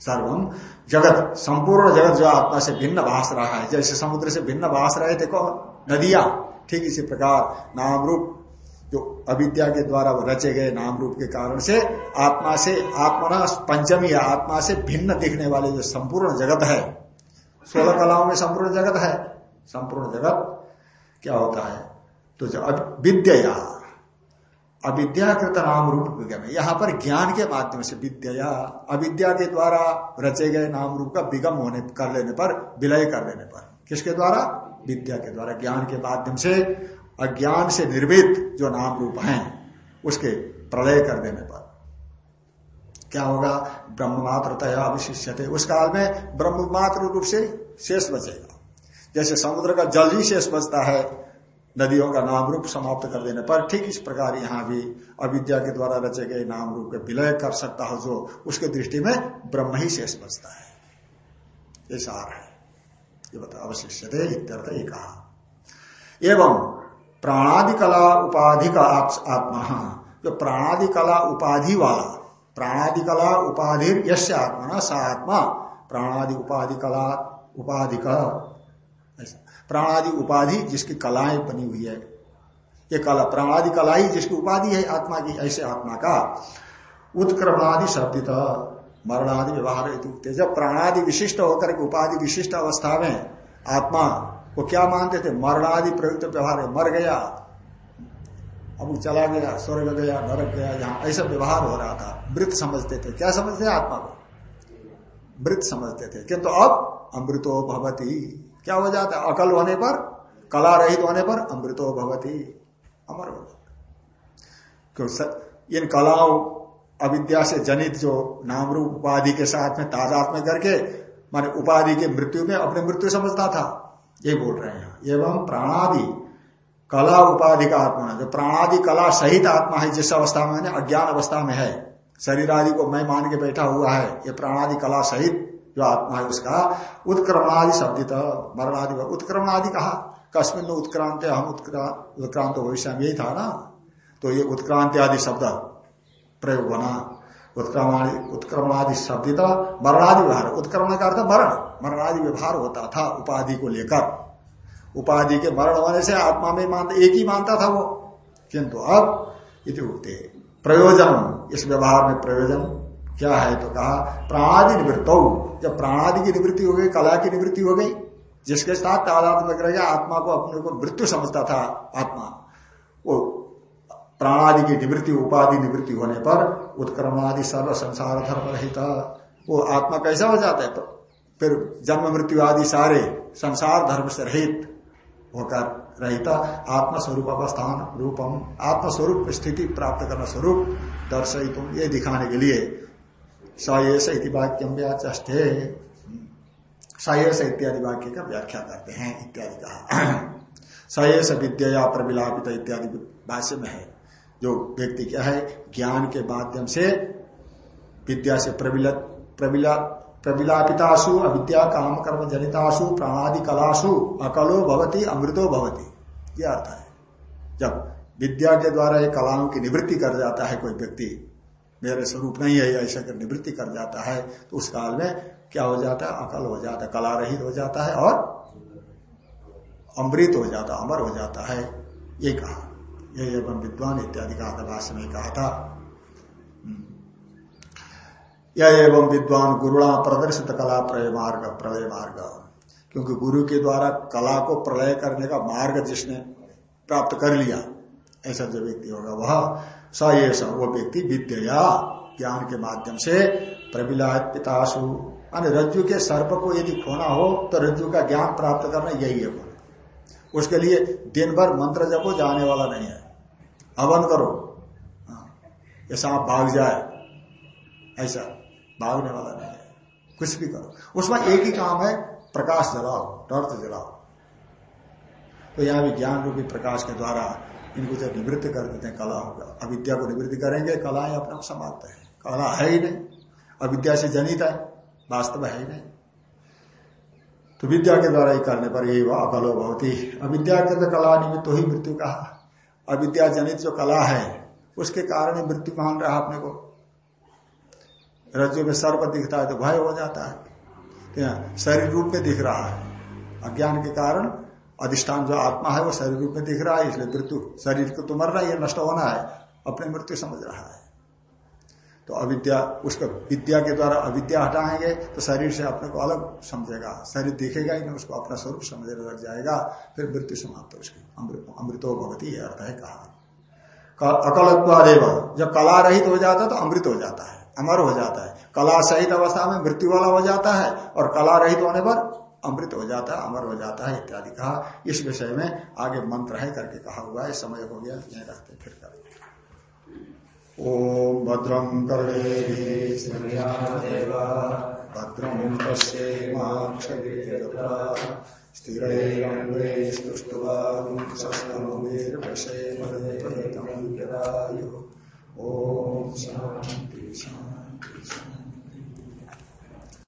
सर्वम जगत। संपूर्ण जगत जो आत्मा से भिन्न भाष रहा है। जैसे समुद्र से भिन्न भाष रहे देखो, नदिया। ठीक इसी प्रकार नाम रूप जो अविद्या के द्वारा रचे गए नाम रूप के कारण से आत्मा से आत्मा पंचमी है आत्मा से भिन्न दिखने वाले जो संपूर्ण जगत है सोलह कलाओं में संपूर्ण जगत है, संपूर्ण जगत क्या होता है? तो जो विद्या अविद्याकृत नाम रूप विगम यहाँ पर ज्ञान के माध्यम से विद्या अविद्या के द्वारा रचे गए नाम रूप का विगम होने कर लेने पर, विलय कर लेने पर, किसके द्वारा? विद्या के द्वारा। ज्ञान के माध्यम से अज्ञान से निर्मित जो नाम रूप हैं, उसके प्रलय कर देने पर। क्या होगा? ब्रह्म मात्र तया अविशिष्य उस काल में ब्रह्म मात्र रूप से शेष बचेगा। जैसे समुद्र का जल ही शेष बचता है, नदियों का नाम रूप समाप्त कर देने पर ठीक इस प्रकार यहाँ भी अविद्या के द्वारा रचे गए नाम रूप के विलय कर सकता हो जो उसके दृष्टि में ब्रह्म ही शेष बचता है। ये सार है। ये बता अवशिष्य थे इत्यर्थ ये कहा। एवं प्राणादि कला उपाधि का आत्मा जो प्राणादि कला उपाधि वाला प्राणादि कला उपाधि यश आत्मा सा आत्मा। प्राणादि उपाधि कला, उपाधि का प्राणादि उपाधि जिसकी कलाएँ बनी हुई है। ये कला, प्राणादि कला ही जिसकी उपाधि है आत्मा की, ऐसे आत्मा का। उत्क्रमणादि शब्दित, मरणादि व्यवहार जब प्राणादि विशिष्ट होकर के उपाधि विशिष्ट अवस्था में आत्मा को क्या मानते थे? मरणादि प्रयुक्त व्यवहार है। मर गया। अब चला गया, स्वर्ग गया, नरक गया, यहाँ ऐसा व्यवहार हो रहा था। मृत समझते थे। क्या समझते आत्मा को? मृत समझते थे। किंतु तो अब अमृतो भवती। क्या हो जाता है? अकल होने पर, कला रहित होने पर अमृतो भवती। अमर हो जाता इन कलाओं, अविद्या से जनित जो नाम रूप उपाधि के साथ में ताजात करके, माने उपाधि के मृत्यु में अपने मृत्यु समझता था। ये बोल रहे हैं एवं प्राणादि कला उपाधि का आत्मा जो प्राणादि कला सहित आत्मा है, जिस अवस्था में अज्ञान अवस्था में है। शरीर आदि को मैं मान के बैठा हुआ है, ये प्राणादि कला सहित जो आत्मा है उसका, उत्क्रमणादि शब्दित, मरणादि उत्क्रमणादि कहा। कश्मीर में उत्क्रांत हम उत्क्रांत भविष्य में यही था ना? तो ये उत्क्रांति आदि शब्द प्रयोग बना। उत्क्रमणादि उत्क्रमणादि शब्दित मरणादि व्यवहार। उत्क्रमण का अर्थ मरण। मरणादि व्यवहार होता था उपाधि को लेकर। उपाधि के मरण होने से आत्मा में मानता एक ही मानता था वो। किंतु अब इति उठते प्रयोजन इस व्यवहार में प्रयोजन क्या है तो कहा, प्राणादि निवृत्त। जब प्राणादि की निवृत्ति हो गई, कला की निवृत्ति हो गई, जिसके साथ तादात्मक रह आत्मा को अपने को मृत्यु समझता था आत्मा। वो प्राणादि की निवृत्ति, उपाधि निवृत्ति होने पर उत्क्रमणादि सर्व संसार धर्म रहित। वो आत्मा कैसा हो जाता है तो? फिर जन्म, मृत्यु आदि सारे संसार धर्म से रहित होकर रहता आत्मस्वरूप अवस्थान रूपम, आत्मस्वरूप स्थिति प्राप्त करना स्वरूप दर्शय तुम ये दिखाने के लिए। सयस व्याचे सयस इत्यादि वाक्य का व्याख्या करते हैं, इत्यादि कहा। सयस विद्या प्रबिलापित इत्यादि भाष्य में है। जो व्यक्ति क्या है, ज्ञान के माध्यम से विद्या से प्रबिलत प्रबिला प्रबिलापितासु अविद्या, काम, कर्म, जनितासु, प्राणादि कलासु, अकलो भवती, अमृतो भवती। यह अर्थ है। जब विद्या के द्वारा ये कलाओं की निवृत्ति कर जाता है कोई व्यक्ति, मेरे स्वरूप नहीं है, ऐसा कर निवृत्ति कर जाता है तो उस काल में क्या हो जाता है? अकल हो जाता है कला रहित हो जाता है और अमृत हो जाता अमर हो जाता है। ये कहा ये एवं विद्वान इत्यादि का भाष्य में कहा था। हम्म। यह एवं विद्वान गुरुणा प्रदर्शित कला प्रलय मार्ग प्रलय मार्ग। क्योंकि गुरु के द्वारा कला को प्रलय करने का मार्ग जिसने प्राप्त कर लिया, ऐसा जो व्यक्ति होगा वह, स ये वो व्यक्ति विद्या ज्ञान के माध्यम से प्रबिलात पिताशु मान रज्जु के सर्प को यदि खोना हो तो रज्जु का ज्ञान प्राप्त करना यही है। उसके लिए दिन भर मंत्र जपो, जाने वाला नहीं है। हवन करो। हाँ, ये सांप भाग जाए। ऐसा भागने वाला नहीं है। कुछ भी करो। उसमें एक ही काम है प्रकाश जलाओ रक्त जलाओ। तो यहाँ भी ज्ञान रूपी प्रकाश के द्वारा इनको जब निवृत्त कर देते हैं कला होगा। अविद्या को निवृत्त करेंगे कलाएँ अपने आप समाप्त है। कला है ही नहीं। अविद्या से जनित है वास्तव है ही नहीं। तो विद्या के द्वारा ही करने पर यही बहुत ही अविद्या के तो कला निमित्त तो ही मृत्यु कहा। अविद्या जनित जो कला है, उसके कारण ही मृत्यु मान रहा अपने को? रज्जु में सर्प दिखता है तो भय हो जाता है। शरीर रूप में दिख रहा है। अज्ञान के कारण अधिष्ठान जो आत्मा है वो शरीर रूप में दिख रहा है, इसलिए मृत्यु, शरीर को तो मर रहा है नष्ट होना है, अपने मृत्यु समझ रहा है। तो अविद्या, उसको विद्या के द्वारा अविद्या हटाएँगे तो शरीर से अपने को अलग समझेगा। शरीर देखेगा ही नहीं, उसको अपना स्वरूप समझने लग जाएगा, फिर मृत्यु समाप्त उसकी। अमृतो भगवती यह अर्थ है कहा। अकलत्वादेव। जब कला रहित हो जाता है तो अमृत हो जाता है, अमर हो जाता है। कला सहित अवस्था में मृत्यु वाला हो जाता है, और कला रहित होने पर अमृत हो जाता है, अमर हो जाता है, इत्यादि कहा। इस विषय में आगे मंत्र है करके कहा हुआ है, समय हो गया, यही रखते फिर कर ॐ भद्रम् कर्णे श्रृणुयादेवा भद्रम् पश्येमाक्षगेयता स्थिरैरङ्गे स्तुष्ट्वांसमेर्वशेमदेवैकमङ्गदायो ॐ शान्ति।